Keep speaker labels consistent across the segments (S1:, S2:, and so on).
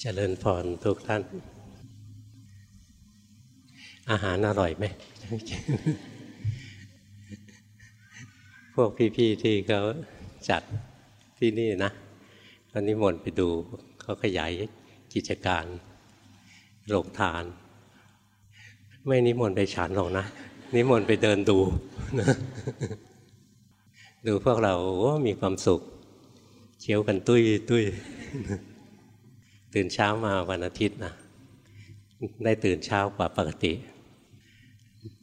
S1: เจริญพรทุกท่าน อาหารอร่อยไหม พวกพี่ๆที่เขาจัดที่นี่นะก็นิมนไปดูเขาขยายกิจการโรงทาน ไม่นิมนต์ไปฉันหรอกนะ นิมนต์ไปเดินดู ดูพวกเราโอ้มีความสุขเคี้ยวกันตุ้ยตุ้ย ตื่นเช้ามาวันอาทิตย์นะได้ตื่นเช้ากว่าปกติ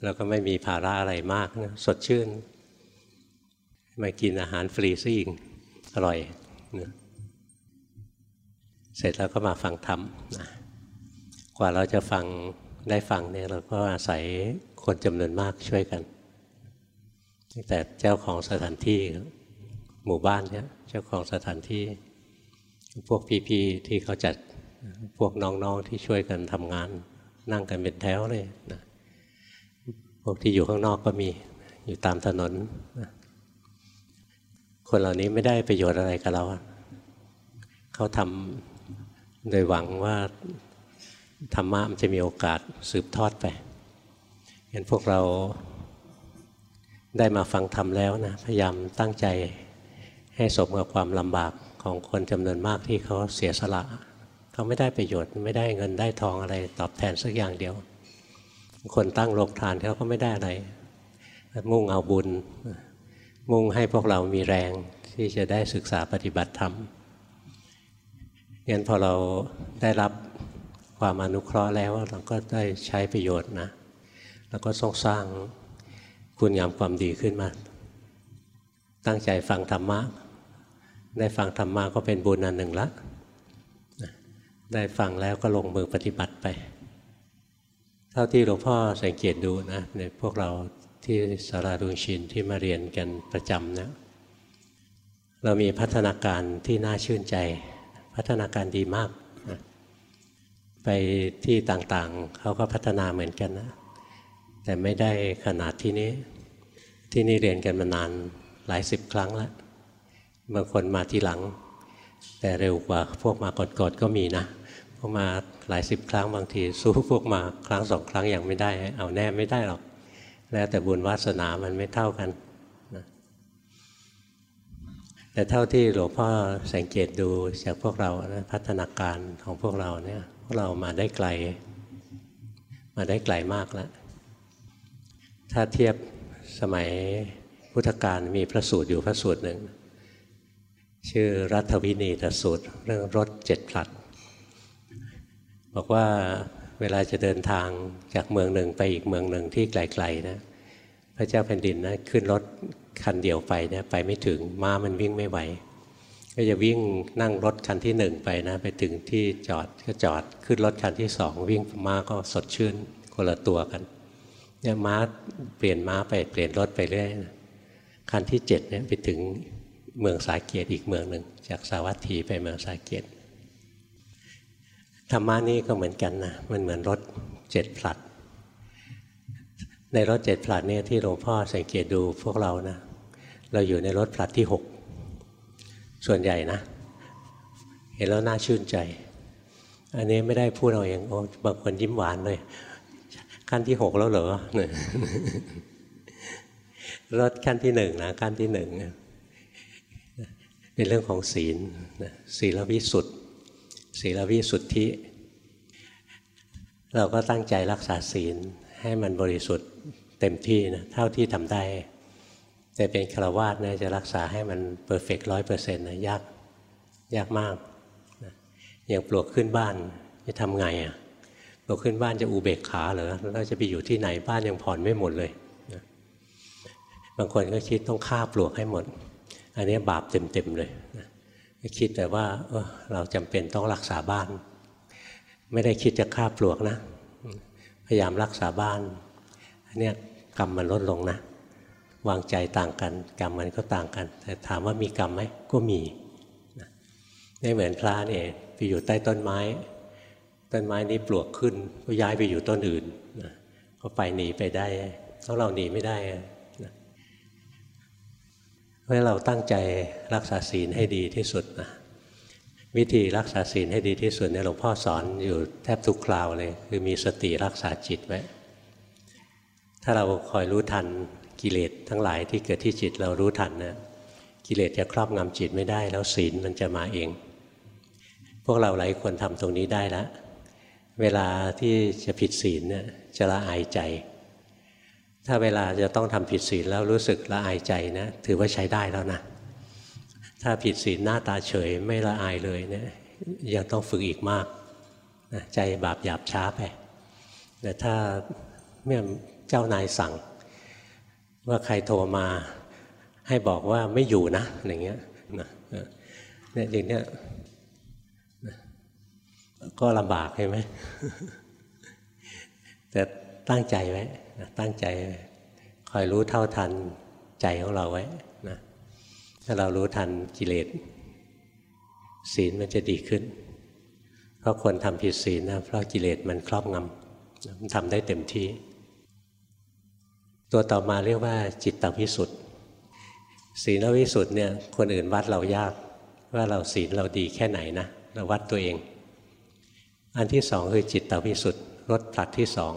S1: แล้วก็ไม่มีภาระอะไรมากนะสดชื่น มากินอาหารฟรีซะอีกอร่อยนะเสร็จแล้วก็มาฟังธรรมนะกว่าเราจะฟังได้ฟังเนี่ยเราก็อาศัยคนจำนวนมากช่วยกันแต่เจ้าของสถานที่หมู่บ้านเนี่ยเจ้าของสถานที่ พวกพี่ๆที่เขาจัดพวกน้องๆที่ช่วยกันทำงาน นั่งกันเป็นแถวเลยนะพวกที่อยู่ข้างนอกก็มีอยู่ตามถนนนะคนเหล่านี้ไม่ได้ประโยชน์อะไรกับเรา เขาทำโดยหวังว่าธรรมะมันจะมีโอกาสสืบทอดไปเห็นพวกเราได้มาฟังธรรมแล้วนะ พยายามตั้งใจให้สมกับความลำบาก ของคนจำนวนมากที่เขาเสียสละเขาไม่ได้ประโยชน์ไม่ได้เงินได้ทองอะไรตอบแทนสักอย่างเดียว คนตั้งโรงทานเขาก็ไม่ได้อะไร มุ่งเอาบุญ มุ่งให้พวกเรามีแรงที่จะได้ศึกษาปฏิบัติธรรมงั้นพอเราได้รับความอนุเคราะห์แล้วเราก็ได้ใช้ประโยชน์นะแล้วก็ต้องสร้างคุณงามความดีขึ้นมา ตั้งใจฟังธรรมะ ได้ฟังธรรมะก็เป็นบุญอันหนึ่งละได้ฟังแล้วก็ลงมือปฏิบัติไป เท่าที่หลวงพ่อสังเกตดูนะในพวกเราที่สาราดุงชินที่มาเรียนกันประจำนะเรามีพัฒนาการที่น่าชื่นใจ พัฒนาการดีมากนะไปที่ต่างๆเขาก็พัฒนาเหมือนกันนะแต่ไม่ได้ขนาดที่นี้ ที่นี่เรียนกันมานานหลายสิบครั้งแล้ว บางคนมาทีหลัง แต่เร็วกว่าพวกมาก่อนๆก็มีนะพวกมาหลายสิบครั้งบางที สู้พวกมาครั้งสองครั้งยังไม่ได้ เอาแน่ไม่ได้หรอก แล้วแต่บุญวาสนามันไม่เท่ากันนะแต่เท่าที่หลวงพ่อสังเกตดูจากพวกเราพัฒนาการของพวกเราเนี่ยพวกเรามาได้ไกล มาได้ไกลมากแล้วถ้าเทียบสมัยพุทธกาลมีพระสูตรอยู่พระสูตรหนึ่ง ชื่อรัฐวินีตสูตร เรื่องรถเจ็ดผลัด บอกว่าเวลาจะเดินทางจากเมืองหนึ่งไปอีกเมืองหนึ่งที่ไกลๆนะพระเจ้าแผ่นดินนะขึ้นรถคันเดียวไปเนี่ยไปไม่ถึงม้ามันวิ่งไม่ไหว ก็จะวิ่งนั่งรถคันที่หนึ่งไปนะไปถึงที่จอดก็จอดขึ้นรถคันที่สองวิ่งม้าก็สดชื่นคนละตัวกันเนี่ยม้าเปลี่ยนม้าไปเปลี่ยนรถไปเรื่อยคันที่เจ็ดเนี่ยไปถึง เมืองสาเกตอีกเมืองหนึ่ง จากสาวัตถีไปเมืองสาเกตธรรมะนี่ก็เหมือนกันนะมันเหมือนรถเจ็ดผลัด ในรถเจ็ดผลัดเนี่ยที่หลวงพ่อสังเกตดูพวกเรานะเราอยู่ในรถผลัดที่หกส่วนใหญ่นะ เห็นแล้วน่าชื่นใจ อันนี้ไม่ได้พูดเอาเองโอ้บางคนยิ้มหวานเลยขั้นที่หกแล้วเหรอรถขั้นที่หนึ่งนะขั้นที่หนึ่ง เป็นเรื่องของศีลศีลวิสุทธิ์ศีลวิสุทธิ เราก็ตั้งใจรักษาศีลให้มันบริสุทธิ์เต็มที่นะเท่าที่ทำได้ แต่เป็นฆราวาสนะจะรักษาให้มันเพอร์เฟกต์ร้อยเปอร์เซ็นต์นะยากยากมากอย่างปลวกขึ้นบ้านจะทำไงอะเราขึ้นบ้านจะอุเบกขาเหรอเราจะไปอยู่ที่ไหนบ้านยังผ่อนไม่หมดเลยบางคนก็คิดต้องฆ่าปลวกให้หมด อันนี้บาปเต็มๆเลยคิดแต่ว่าเเราจำเป็นต้องรักษาบ้าน ไม่ได้คิดจะฆ่าปลวกนะ พยายามรักษาบ้านอันนี้กรรมมันลดลงนะ วางใจต่างกัน กรรมมันก็ต่างกัน แต่ถามว่ามีกรรมไหมก็มีไม่เหมือนพระเนี่ยไปอยู่ใต้ต้นไม้ ต้นไม้นี้ปลวกขึ้น ก็ย้ายไปอยู่ต้นอื่นนะก็ไปหนีไปได้เพราะเราหนีไม่ได้ เพราะเราตั้งใจรักษาศีลให้ดีที่สุดนะวิธีรักษาศีลให้ดีที่สุดเนี่ยหลวงพ่อสอนอยู่แทบทุกคราวเลย คือมีสติรักษาจิตไว้ถ้าเราคอยรู้ทันกิเลสทั้งหลายที่เกิดที่จิตเรารู้ทันนะกิเลสจะครอบงำจิตไม่ได้ แล้วศีลมันจะมาเอง พวกเราหลายคนทำตรงนี้ได้แล้วเวลาที่จะผิดศีลเนี่ยจะละอายใจ ถ้าเวลาจะต้องทำผิดศีลแล้วรู้สึกละอายใจนะ ถือว่าใช้ได้แล้วนะ ถ้าผิดศีลหน้าตาเฉยไม่ละอายเลยเนี่ยยังต้องฝึกอีกมากนะใจบาปหยาบช้าไปแต่ถ้าเมื่อเจ้านายสั่ง ว่าใครโทรมาให้บอกว่าไม่อยู่นะอย่างเงี้ยนะเนี่ยอย่างเนี้ยก็ลำบากใช่ไหมแต่ตั้งใจไว้ ตั้งใจคอยรู้เท่าทันใจของเราไว้นะถ้าเรารู้ทันกิเลสศีลมันจะดีขึ้น เพราะคนทำผิดศีลนะเพราะกิเลสมันครอบงำมันทำได้เต็มที่ ตัวต่อมาเรียกว่าจิตตวิสุทธิ์ศีลวิสุทธิ์เนี่ยคนอื่นวัดเรายากว่าเราศีลเราดีแค่ไหนนะเราวัดตัวเอง อันที่สองคือจิตตวิสุทธิ์รถผลัดที่สอง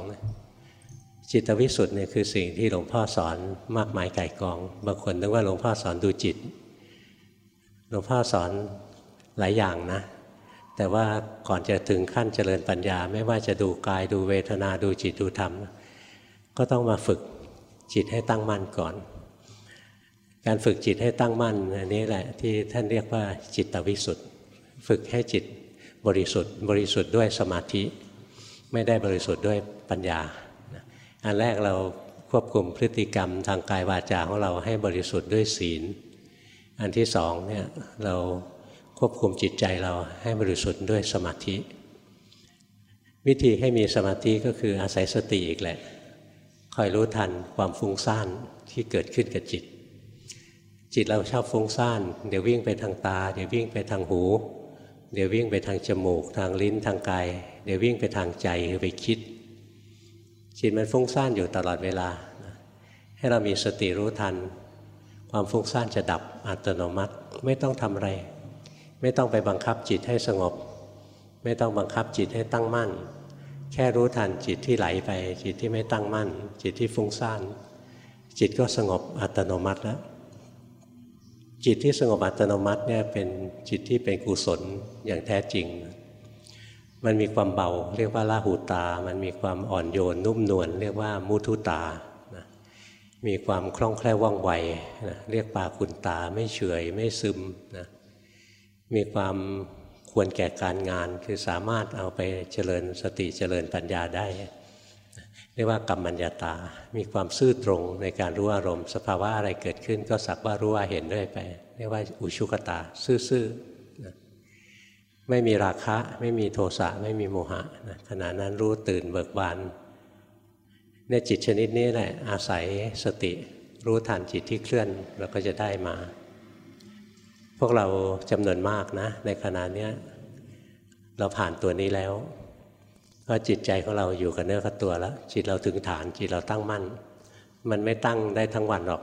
S1: จิตวิสุทธิ์เนี่ยคือสิ่งที่หลวงพ่อสอนมากมายไก่กอง บางคนนึกว่าหลวงพ่อสอนดูจิต หลวงพ่อสอนหลายอย่างนะ แต่ว่าก่อนจะถึงขั้นเจริญปัญญา ไม่ว่าจะดูกายดูเวทนาดูจิตดูธรรม ก็ต้องมาฝึกจิตให้ตั้งมั่นก่อน การฝึกจิตให้ตั้งมั่นอันนี้แหละที่ท่านเรียกว่าจิตวิสุทธิ์ฝึกให้จิตบริสุทธิ์ บริสุทธิ์ด้วยสมาธิ ไม่ได้บริสุทธิ์ด้วยปัญญา อันแรกเราควบคุมพฤติกรรมทางกายวาจาของเราให้บริสุทธิ์ด้วยศีล อันที่สองเนี่ยเราควบคุมจิตใจเราให้บริสุทธิ์ด้วยสมาธิ วิธีให้มีสมาธิก็คืออาศัยสติอีกแหละคอยรู้ทันความฟุ้งซ่านที่เกิดขึ้นกับจิต จิตเราชอบฟุ้งซ่านเดี๋ยววิ่งไปทางตา เดี๋ยววิ่งไปทางหู เดี๋ยววิ่งไปทางจมูก ทางลิ้นทางกาย เดี๋ยววิ่งไปทางใจคือไปคิด จิตมันฟุ้งซ่านอยู่ตลอดเวลา ให้เรามีสติรู้ทัน ความฟุ้งซ่านจะดับอัตโนมัติไม่ต้องทำอะไร ไม่ต้องไปบังคับจิตให้สงบ ไม่ต้องบังคับจิตให้ตั้งมั่น แค่รู้ทันจิตที่ไหลไป จิตที่ไม่ตั้งมั่น จิตที่ฟุ้งซ่าน จิตก็สงบอัตโนมัติแล้วจิตที่สงบอัตโนมัติเนี่ยเป็นจิตที่เป็นกุศลอย่างแท้จริง มันมีความเบาเรียกว่าลาหูตา มันมีความอ่อนโยนนุ่มนวลเรียกว่ามุทุตานะมีความคล่องแคล่วว่องไวนะเรียกปาคุณตาไม่เฉยไม่ซึมนะมีความควรแก่การงานคือสามารถเอาไปเจริญสติเจริญปัญญาได้ เรียกว่ากรรมัญญาตา มีความซื่อตรงในการรู้อารมณ์ สภาวะอะไรเกิดขึ้น ก็สักว่ารู้ว่าเห็นด้วยไป เรียกว่าอุชุกตา ซื่อ ไม่มีราคะ ไม่มีโทสะไม่มีโมหะนะขณะนั้นรู้ตื่นเบิกบานเนี่ยจิตชนิดนี้แหละอาศัยสติ รู้ทันจิตที่เคลื่อนเราก็จะได้มา พวกเราจำนวนมากนะ ในขณะนี้เราผ่านตัวนี้แล้วก็จิตใจของเราอยู่กับเนื้อกับตัวแล้ว จิตเราถึงฐานจิตเราตั้งมั่น มันไม่ตั้งได้ทั้งวันหรอก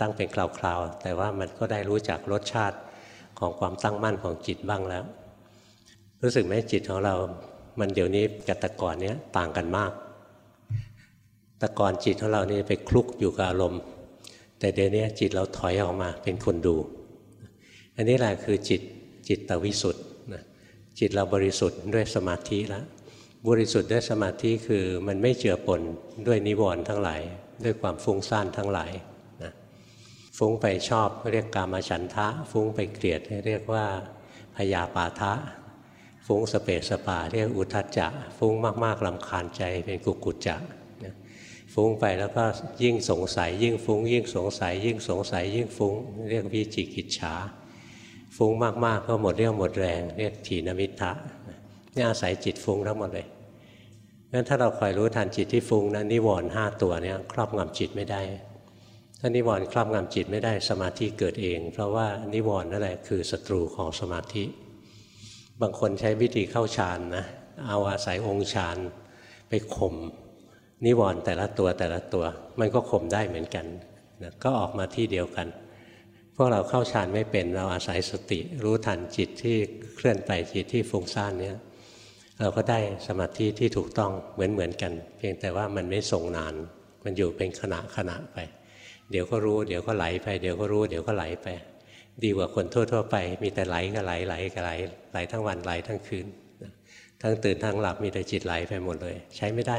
S1: ตั้งเป็นคราวๆแต่ว่ามันก็ได้รู้จักรสชาติของความตั้งมั่นของจิตบ้างแล้ว รู้สึกไหมจิตของเรา มันเดี๋ยวนี้กับแต่ก่อนเนี้ยต่างกันมาก แต่ก่อนจิตของเรานี่ไปคลุกอยู่กับอารมณ์ แต่เดี๋ยวนี้จิตเราถอยออกมาเป็นคนดู อันนี้แหละคือจิตจิตตวิสุทธ์จิตเราบริสุทธิ์ด้วยสมาธิแล้วบริสุทธิ์ด้วยสมาธิคือมันไม่เจือปนด้วยนิวรณ์ทั้งหลาย ด้วยความฟุ้งซ่านทั้งหลายนะฟุ้งไปชอบเรียกกามาฉันทะ ฟุ้งไปเกลียดเรียกว่าพยาปาทะ ฟุ้งสเปสปาเรียกอุทัจจะ ฟุ้งมากๆลำคาญใจเป็นกุกุจจะฟุ้งไปแล้วก็ยิ่งสงสัย ยิ่งฟุ้ง ยิ่งสงสัย ยิ่งสงสัย ยิ่งฟุ้ง เรียกวิจิกิจฉา ฟุ้งมากๆก็หมดเรี่ยวหมดแรง เรียกถีนมิทะนี่อาศัยจิตฟุ้งทั้งหมดเลยงั้นถ้าเราคอยรู้ทันจิตที่ฟุ้งนะนิวรณ์ห้าตัวนี้ครอบงำจิตไม่ได้ ถ้านิวรณ์ครอบงำจิตไม่ได้สมาธิเกิดเอง เพราะว่านิวรณ์นั่นแหละคือศัตรูของสมาธิ บางคนใช้วิธีเข้าฌานนะเอาอาศัยองค์ฌานไปข่มนิวรณ์แต่ละตัวแต่ละตัว มันก็ข่มได้เหมือนกันนะก็ออกมาที่เดียวกัน พวกเราเข้าฌานไม่เป็นเราอาศัยสติรู้ทันจิตที่เคลื่อนไปจิตที่ฟุ้งซ่านเนี่ยเราก็ได้สมาธิที่ถูกต้องเหมือนเหมือนกัน เพียงแต่ว่ามันไม่ทรงนาน มันอยู่เป็นขณะขณะไป เดี๋ยวก็รู้ เดี๋ยวก็ไหลไป เดี๋ยวก็รู้ เดี๋ยวก็ไหลไป ดีกว่าคนทั่วๆไป มีแต่ไหลก็ไหลไหลก็ไหลไหลทั้งวันไหลทั้งคืนทั้งตื่นทั้งหลับมีแต่จิตไหลไปหมดเลย ใช้ไม่ได้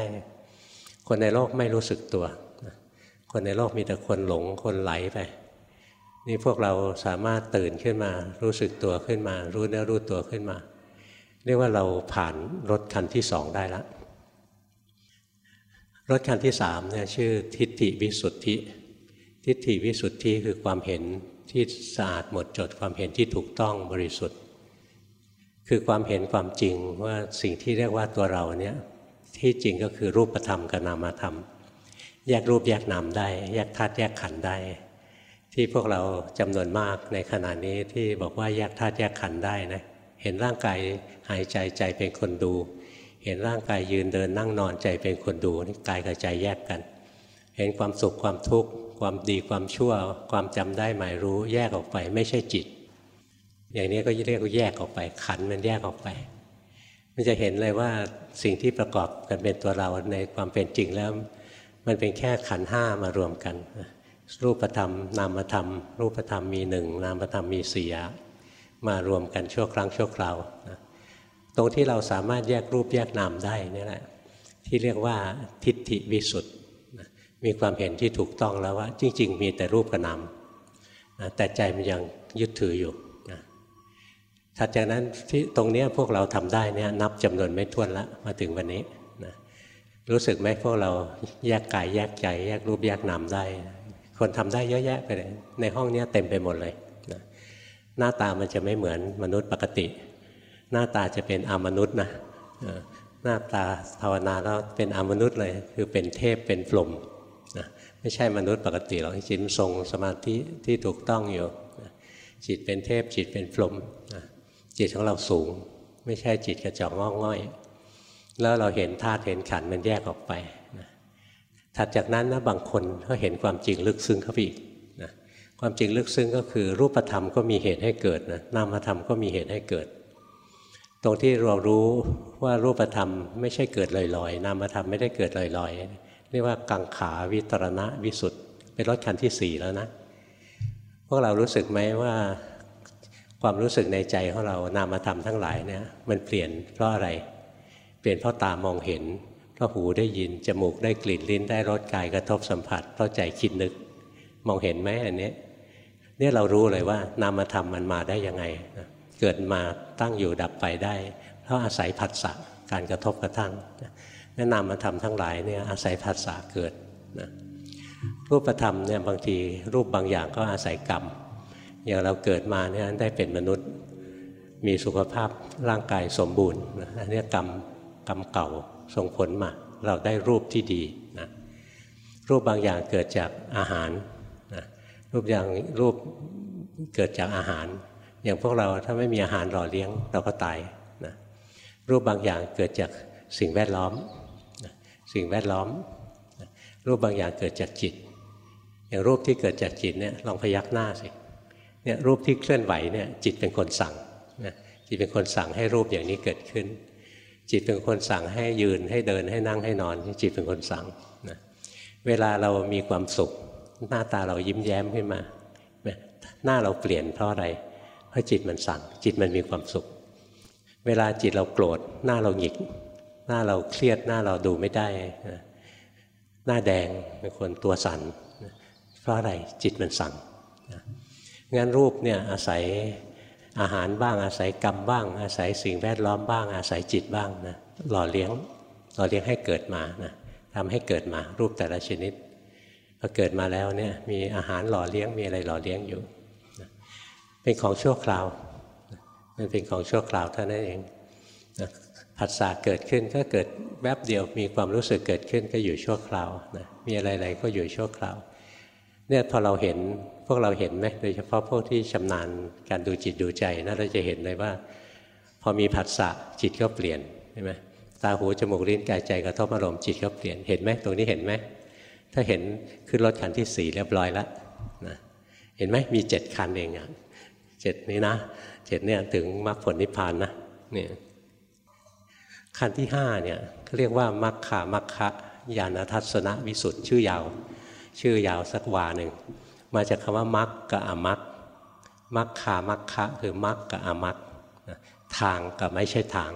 S1: คนในโลกไม่รู้สึกตัว คนในโลกมีแต่คนหลงคนไหลไป นี่พวกเราสามารถตื่นขึ้นมา รู้สึกตัวขึ้นมา รู้เนื้อรู้ตัวขึ้นมา เรียกว่าเราผ่านรถคันที่สองได้แล้วรถคันที่สามเนี่ยชื่อทิฏฐิวิสุทธิ ทิฏฐิวิสุทธิคือความเห็น ที่สะอาดหมดจดความเห็นที่ถูกต้องบริสุทธิ์ คือความเห็นความจริงว่าสิ่งที่เรียกว่าตัวเราเนี่ยที่จริงก็คือรูปธรรมกับนามธรรม แยกรูปแยกนามได้ แยกธาตุแยกขันธ์ได้ ที่พวกเราจำนวนมากในขณะนี้ที่บอกว่าแยกธาตุแยกขันธ์ได้นะเห็นร่างกายหายใจใจเป็นคนดู เห็นร่างกายยืนเดินนั่งนอนใจเป็นคนดูนี่กายกับใจแยกกัน เห็นความสุขความทุกข์ ความดีความชั่ว ความจำได้หมายรู้แยกออกไป ไม่ใช่จิต อย่างนี้ก็เรียกว่าแยกออกไป ขันมันแยกออกไป มันจะเห็นเลยว่าสิ่งที่ประกอบกันเป็นตัวเราในความเป็นจริงแล้ว มันเป็นแค่ขันห้ามารวมกัน รูปธรรม นามธรรม รูปธรรมมีหนึ่งนามธรรมมีสี่มารวมกันชั่วครั้งชั่วคราวตรงที่เราสามารถแยกรูปแยกนามได้นี่แหละที่เรียกว่าทิฏฐิวิสุทธ์ มีความเห็นที่ถูกต้องแล้วว่า จริง ๆ มีแต่รูปกับนามแต่ใจมันยังยึดถืออยู่ถัดจากนั้นที่ตรงนี้พวกเราทำได้เนี่ยนับจำนวนไม่ถ้วนละมาถึงวันนี้นะรู้สึกไหมพวกเราแยกกายแยกใจ แยกรูปแยกนามได้ คนทำได้เยอะแยะไปเลยในห้องนี้เต็มไปหมดเลยนะหน้าตามันจะไม่เหมือนมนุษย์ปกติ หน้าตาจะเป็นอมนุษย์นะหน้าตาภาวนาแล้วเป็นอมนุษย์เลย คือเป็นเทพเป็นพรหม ไม่ใช่มนุษย์ปกติหรอกจิตทรงสมาธิที่ถูกต้องอยู่จิตเป็นเทพจิตเป็นพรหมจิตของเราสูง ไม่ใช่จิตกระจอกงอกง่อย แล้วเราเห็นธาตุเห็นขันมันแยกออกไปถัดจากนั้นนะบางคนเขาเห็นความจริงลึกซึ้งเข้าไปอีกนะความจริงลึกซึ้งก็คือรูปธรรมก็มีเหตุให้เกิดนะนามธรรมก็มีเหตุให้เกิด ตรงที่เรารู้ว่ารูปธรรมไม่ใช่เกิดลอยๆ นามธรรมไม่ได้เกิดลอยๆ เรียกว่ากังขาวิตรณะวิสุทธ์เป็นรถคันที่สี่แล้วนะ พวกเรารู้สึกไหมว่าความรู้สึกในใจของเรานามธรรมทั้งหลายเนี่ยมันเปลี่ยนเพราะอะไร เปลี่ยนเพราะตามองเห็น เพราะหูได้ยิน จมูกได้กลิ่นลิ้นได้รสกายกระทบสัมผัส เพราะใจคิดนึก มองเห็นไหมอันนี้เนี่ยเรารู้เลยว่านามธรรมมันมาได้ยังไง เกิดมาตั้งอยู่ดับไปได้ เพราะอาศัยผัสสะการกระทบกระทั่ง นั่นนามธรรมทั้งหลายเนี่ยอาศัยผัสสะเกิดนะรูปธรรมเนี่ยบางทีรูปบางอย่างก็อาศัยกรรม อย่างเราเกิดมาเนี่ยได้เป็นมนุษย์ มีสุขภาพร่างกายสมบูรณ์อันนี้กรรมกรรมเก่าส่งผลมา เราได้รูปที่ดีนะรูปบางอย่างเกิดจากอาหารนะรูปอย่างรูปเกิดจากอาหาร อย่างพวกเราถ้าไม่มีอาหารหล่อเลี้ยงเราก็ตายนะรูปบางอย่างเกิดจากสิ่งแวดล้อม สิ่งแวดล้อม รูปบางอย่างเกิดจากจิต อย่างรูปที่เกิดจากจิตเนี่ยลองพยักหน้าสิเนี่ยรูปที่เคลื่อนไหวเนี่ยจิตเป็นคนสั่งนะจิตเป็นคนสั่งให้รูปอย่างนี้เกิดขึ้น จิตเป็นคนสั่งให้ยืนให้เดินให้นั่งให้นอน จิตเป็นคนสั่งนะเวลาเรามีความสุข หน้าตาเรายิ้มแย้มขึ้นมา หน้าเราเปลี่ยนเพราะอะไร เพราะจิตมันสั่ง จิตมันมีความสุข เวลาจิตเราโกรธหน้าเราหงิก หน้าเราเครียดหน้าเราดูไม่ได้หน้าแดงเป็นคนตัวสั่นเพราะอะไรจิตมันสั่งงั้นรูปเนี่ยอาศัยอาหารบ้างอาศัยกรรมบ้าง อาศัยสิ่งแวดล้อมบ้าง อาศัยจิตบ้างนะหล่อเลี้ยงหล่อเลี้ยงให้เกิดมานะทำให้เกิดมารูปแต่ละชนิดพอเกิดมาแล้วเนี่ยมีอาหารหล่อเลี้ยงมีอะไรหล่อเลี้ยงอยู่นะเป็นของชั่วคราวมันเป็นของชั่วคราวเท่านั้นเองนะ ผัสสะเกิดขึ้นก็เกิดแวบเดียวมีความรู้สึกเกิดขึ้นก็อยู่ชั่วคราวนะมีอะไรๆก็อยู่ชั่วคราวเนี่ยพอเราเห็นพวกเราเห็นไหมโดยเฉพาะพวกที่ชำนาญการดูจิตดูใจนะเราจะเห็นเลยว่า พอมีผัสสะจิตก็เปลี่ยนใช่ไหมตาหูจมูกลิ้นกายใจกระทบอารมณ์จิตก็เปลี่ยนเห็นไหมตรงนี้เห็นไหมถ้าเห็นขึ้นรถคันที่สี่เรียบร้อยแล้วนะเห็นไหมมีเจ็ดคันเองอะเจ็ดนี้นะเจ็ดเนี่ยถึงมรรคผลนิพพานนะเนี่ย ขั้นที่ห้าเนี่ยเรียกว่ามัคคามัคคะญาณทัศนวิสุทธ์ชื่อยาว ชื่อยาวสักวาหนึ่งมาจากคำว่ามัคกับอมัคมัคคามัคคะคือมัคกับอมัคทางกับไม่ใช่ทาง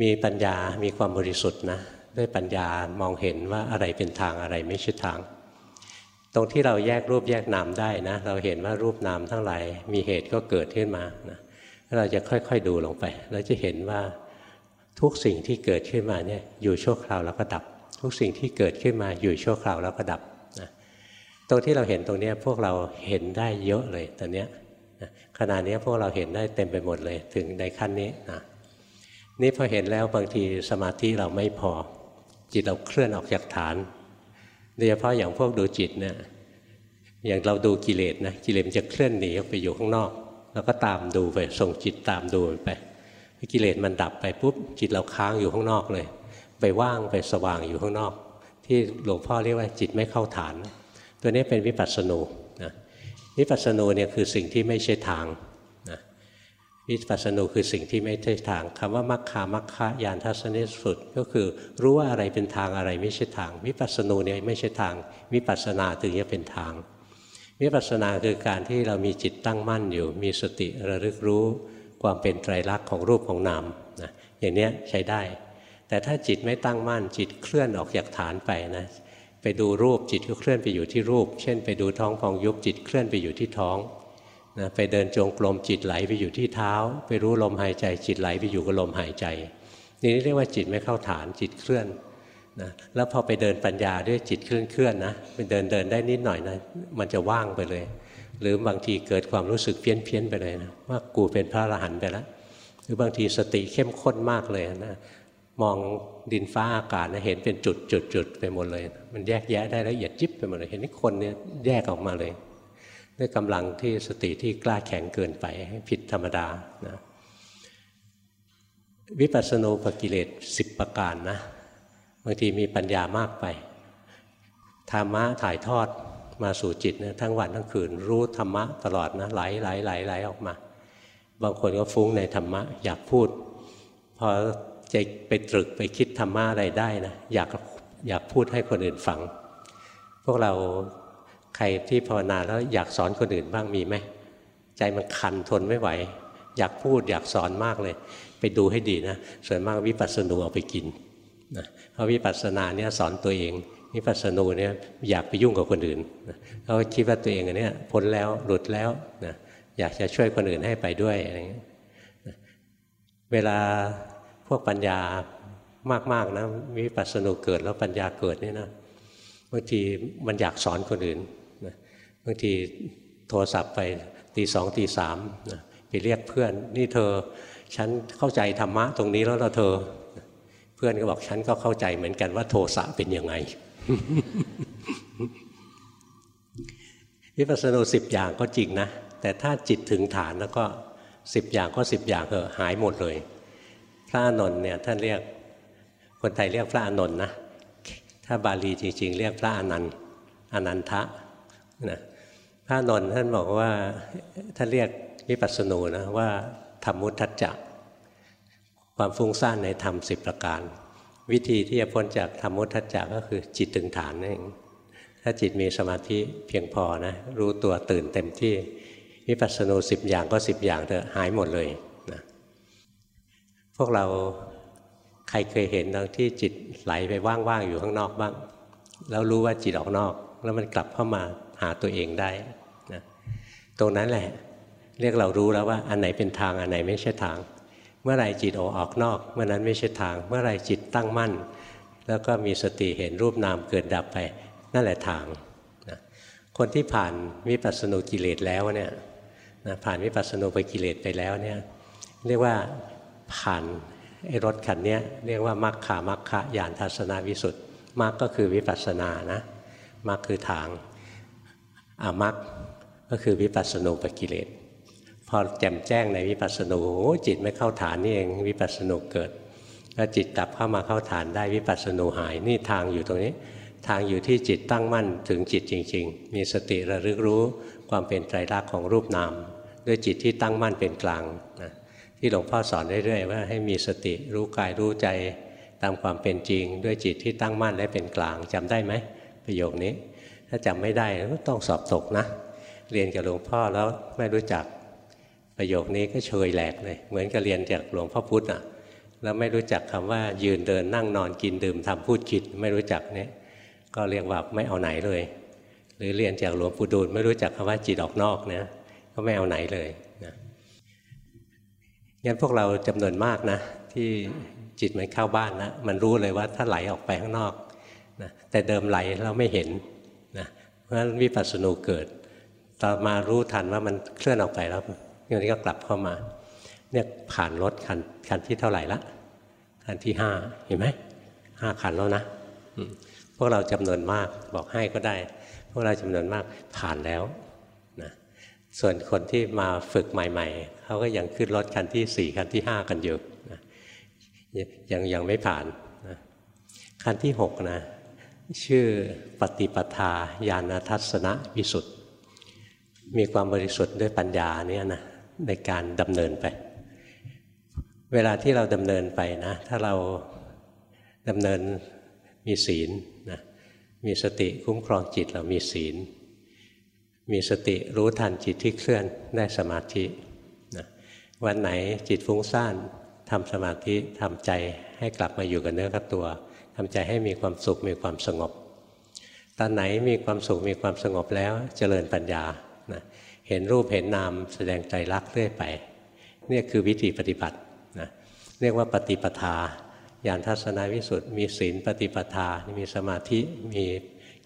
S1: มีปัญญามีความบริสุทธิ์นะด้วยปัญญามองเห็นว่าอะไรเป็นทางอะไรไม่ใช่ทาง ตรงที่เราแยกรูปแยกนามได้นะ เราเห็นว่ารูปนามทั้งหลายมีเหตุก็เกิดขึ้นมานะเราจะค่อยๆดูลงไป เราจะเห็นว่า ทุกสิ่งที่เกิดขึ้นมาเนี่ยอยู่ชั่วคราวแล้วก็ดับ ทุกสิ่งที่เกิดขึ้นมาอยู่ชั่วคราวแล้วก็ดับนะตรงที่เราเห็นตรงนี้พวกเราเห็นได้เยอะเลยตอนนี้นะขณะนี้พวกเราเห็นได้เต็มไปหมดเลยถึงในขั้นนี้นะนี่พอเห็นแล้วบางทีสมาธิเราไม่พอ จิตเราเคลื่อนออกจากฐานโดยเฉพาะอย่างพวกดูจิตเนี่ยอย่างเราดูกิเลสนะกิเลสมันจะเคลื่อนหนีออกไปอยู่ข้างนอก แล้วก็ตามดูไปส่งจิตตามดูไป กิเลสมันดับไปปุ๊บจิตเราค้างอยู่ข้างนอกเลย ไปว่างไปสว่างอยู่ข้างนอก ที่หลวงพ่อเรียกว่าจิตไม่เข้าฐาน ตัวนี้เป็นวิปัสสนูนะวิปัสสนูเนี่ยคือสิ่งที่ไม่ใช่ทางนะวิปัสสนูคือสิ่งที่ไม่ใช่ทางคำว่ามัคคามัคคะยานทัศนิสุดก็คือรู้ว่าอะไรเป็นทางอะไรไม่ใช่ทาง วิปัสสนูเนี่ยไม่ใช่ทาง วิปัสสนาถึงจะเป็นทางวิปัสสนาคือการที่เรามีจิตตั้งมั่นอยู่ มีสติระลึกรู้ ความเป็นไตรลักษณ์ของรูปของนามนะอย่างนี้ใช้ได้ แต่ถ้าจิตไม่ตั้งมั่นจิตเคลื่อนออกจากฐานไปนะไปดูรูปจิตก็เคลื่อนไปอยู่ที่รูป เช่น ไปดูท้องฟองยุบจิตเคลื่อนไปอยู่ที่ท้องนะไปเดินจงกรมจิตไหลไปอยู่ที่เท้า ไปรู้ลมหายใจ จิตไหลไปอยู่กับลมหายใจ นี่เรียกว่าจิตไม่เข้าฐานจิตเคลื่อนนะแล้วพอไปเดินปัญญาด้วยจิตเคลื่อนเคลื่อนนะไปเดินเดินได้นิดหน่อยนะมันจะว่างไปเลย หรือบางทีเกิดความรู้สึกเพี้ยนเพียนไปเลยนะว่ากูเป็นพระอรหันต์ไปแล้ว หรือบางทีสติเข้มข้นมากเลยนะมองดินฟ้าอากาศนะเห็นเป็นจุดจุดจุดไปหมดเลย มันแยกแยะได้ละเอียดจิบไปหมดเลย เห็นนี่คนเนี่ยแยกออกมาเลยด้วยกำลังที่สติที่กล้าแข็งเกินไปผิดธรรมดานะวิปัสสนูปกิเลสสิบประการนะบางทีมีปัญญามากไปธรรมะถ่ายทอด มาสู่จิตนะทั้งวันทั้งคืนรู้ธรรมะตลอดนะไหลไหลไหลไหลออกมา บางคนก็ฟุ้งในธรรมะ อยากพูด พอจะไปตรึกไปคิดธรรมะอะไรได้นะอยากอยากพูดให้คนอื่นฟัง พวกเราใครที่ภาวนาแล้วอยากสอนคนอื่นบ้างมีไหมใจมันคันทนไม่ไหว อยากพูดอยากสอนมากเลย ไปดูให้ดีนะส่วนมากวิปัสสนูเอาไปกินนะเพราะวิปัสสนาเนี่ยสอนตัวเอง นิพพานูเนี่ยอยากไปยุ่งกับคนอื่นเขาคิดว่าตัวเองอันนี้พ้นแล้วหลุดแล้วนะอยากจะช่วยคนอื่นให้ไปด้วยอะไรเงี้ยเวลาพวกปัญญามากๆนะวิปัสสนูเกิดแล้วปัญญาเกิดนี่นะบางทีมันอยากสอนคนอื่นนะบางทีโทรศัพท์ไปตีสองตีสามนะไปเรียกเพื่อน นี่เธอฉันเข้าใจธรรมะตรงนี้แล้วเราเธอ เพื่อนก็บอกฉันก็เข้าใจเหมือนกันว่าโทสะเป็นยังไง วิปัสสนูสิบอย่างก็จริงนะ แต่ถ้าจิตถึงฐานแล้วก็สิบอย่างก็สิบอย่างเหอะหายหมดเลย พระอนนท์เนี่ยท่านเรียกคนไทยเรียกพระอนนท์นะ ถ้าบาลีจริง ๆ เรียกพระอนันต์อนันทะนะพระนนท์ท่านบอกว่าท่านเรียกวิปัสสนูนะว่าธรรมุทัจจะความฟุ้งซ่านในธรรมสิบประการ วิธีที่จะพ้นจากธรรมุทัจจะก็คือจิตถึงฐานนั่นเองถ้าจิตมีสมาธิเพียงพอนะรู้ตัวตื่นเต็มที่วิปัสสนูสิบอย่างก็สิบอย่างเถอะหายหมดเลยนะพวกเราใครเคยเห็นตอนที่จิตไหลไปว่างๆอยู่ข้างนอกบ้าง แล้วรู้ว่าจิตออกนอก แล้วมันกลับเข้ามาหาตัวเองได้นะตรงนั้นแหละ เรียกเรารู้แล้วว่าอันไหนเป็นทางอันไหนไม่ใช่ทาง เมื่อไรจิตออกออกนอกเมื่อนั้นไม่ใช่ทาง เมื่อไรจิตตั้งมั่น แล้วก็มีสติเห็นรูปนามเกิดดับไป นั่นแหละทางนะคนที่ผ่านวิปัสสนุกิเลสแล้วเนี่ยนะผ่านวิปัสสนุปกิเลสไปแล้วเนี่ยเรียกว่าผ่านไอ้รถคันนี้เรียกว่ามัคคามัคคะยานทัศนวิสุทธ์มัคก็คือวิปัสสนานะมัคคือทางอามัคก็คือวิปัสสนุปกิเลส พอแจ่มแจ้งในวิปัสสนูจิตไม่เข้าฐานนี่เองวิปัสสนูเกิดแล้วจิตกลับเข้ามาเข้าฐานได้วิปัสสนูหายนี่ทางอยู่ตรงนี้ ทางอยู่ที่จิตตั้งมั่นถึงจิตจริง ๆ มีสติระลึกรู้ความเป็นไตรลักษณ์ของรูปนาม ด้วยจิตที่ตั้งมั่นเป็นกลางนะที่หลวงพ่อสอนเรื่อยๆว่าให้มีสติรู้กายรู้ใจตามความเป็นจริง ด้วยจิตที่ตั้งมั่นและเป็นกลางจำได้ไหมประโยคนี้ ถ้าจำไม่ได้ต้องสอบตกนะ เรียนกับหลวงพ่อแล้วไม่รู้จัก ประโยคนี้ก็เฉยแหลกเลย เหมือนกับเรียนจากหลวงพ่อพุธอะแล้วไม่รู้จักคำว่ายืนเดินนั่งนอนกินดื่มทำพูดคิดไม่รู้จักเนี่ยก็เรียกว่าไม่เอาไหนเลย หรือเรียนจากหลวงปู่ดูลไม่รู้จักคำว่าจิตออกนอกเนี่ยก็ไม่เอาไหนเลยนะงั้นพวกเราจำนวนมากนะ ที่จิตมันเข้าบ้านนะมันรู้เลยว่าถ้าไหลออกไปข้างนอกนะแต่เดิมไหลเราไม่เห็นนะเพราะฉะนั้นวิปัสสนูเกิด ต่อมารู้ทันว่ามันเคลื่อนออกไปแล้ว อย่างนี้ก็กลับเข้ามา เนี่ยผ่านรถคันคันที่เท่าไหร่ละคันที่ห้าเห็นไหมห้าคันแล้วนะพวกเราจำนวนมากบอกให้ก็ได้ พวกเราจำนวนมากผ่านแล้วนะส่วนคนที่มาฝึกใหม่ ๆเขาก็ยังขึ้นรถคันที่สี่คันที่ห้ากันอยู่นะยังยังไม่ผ่านนะคันที่หกนะชื่อปฏิปทาญาณทัศนวิสุทธ์มีความบริสุทธิ์ด้วยปัญญาเนี่ยนะ ในการดำเนินไป เวลาที่เราดำเนินไปนะ ถ้าเราดำเนินมีศีลนะมีสติคุ้มครองจิตเรามีศีล มีสติรู้ทันจิตที่เคลื่อนได้สมาธินะวันไหนจิตฟุ้งซ่านทำสมาธิทำใจให้กลับมาอยู่กับเนื้อกับตัวทำใจให้มีความสุขมีความสงบ ตอนไหนมีความสุขมีความสงบแล้วเจริญปัญญา เห็นรูปเห็นนามแสดงใจรักเรื่อยไปเนี่ยคือวิธีปฏิบัตินะเรียกว่าปฏิปทาญาณทัศนวิสุทธ์มีศีลปฏิปทา มีสมาธิมี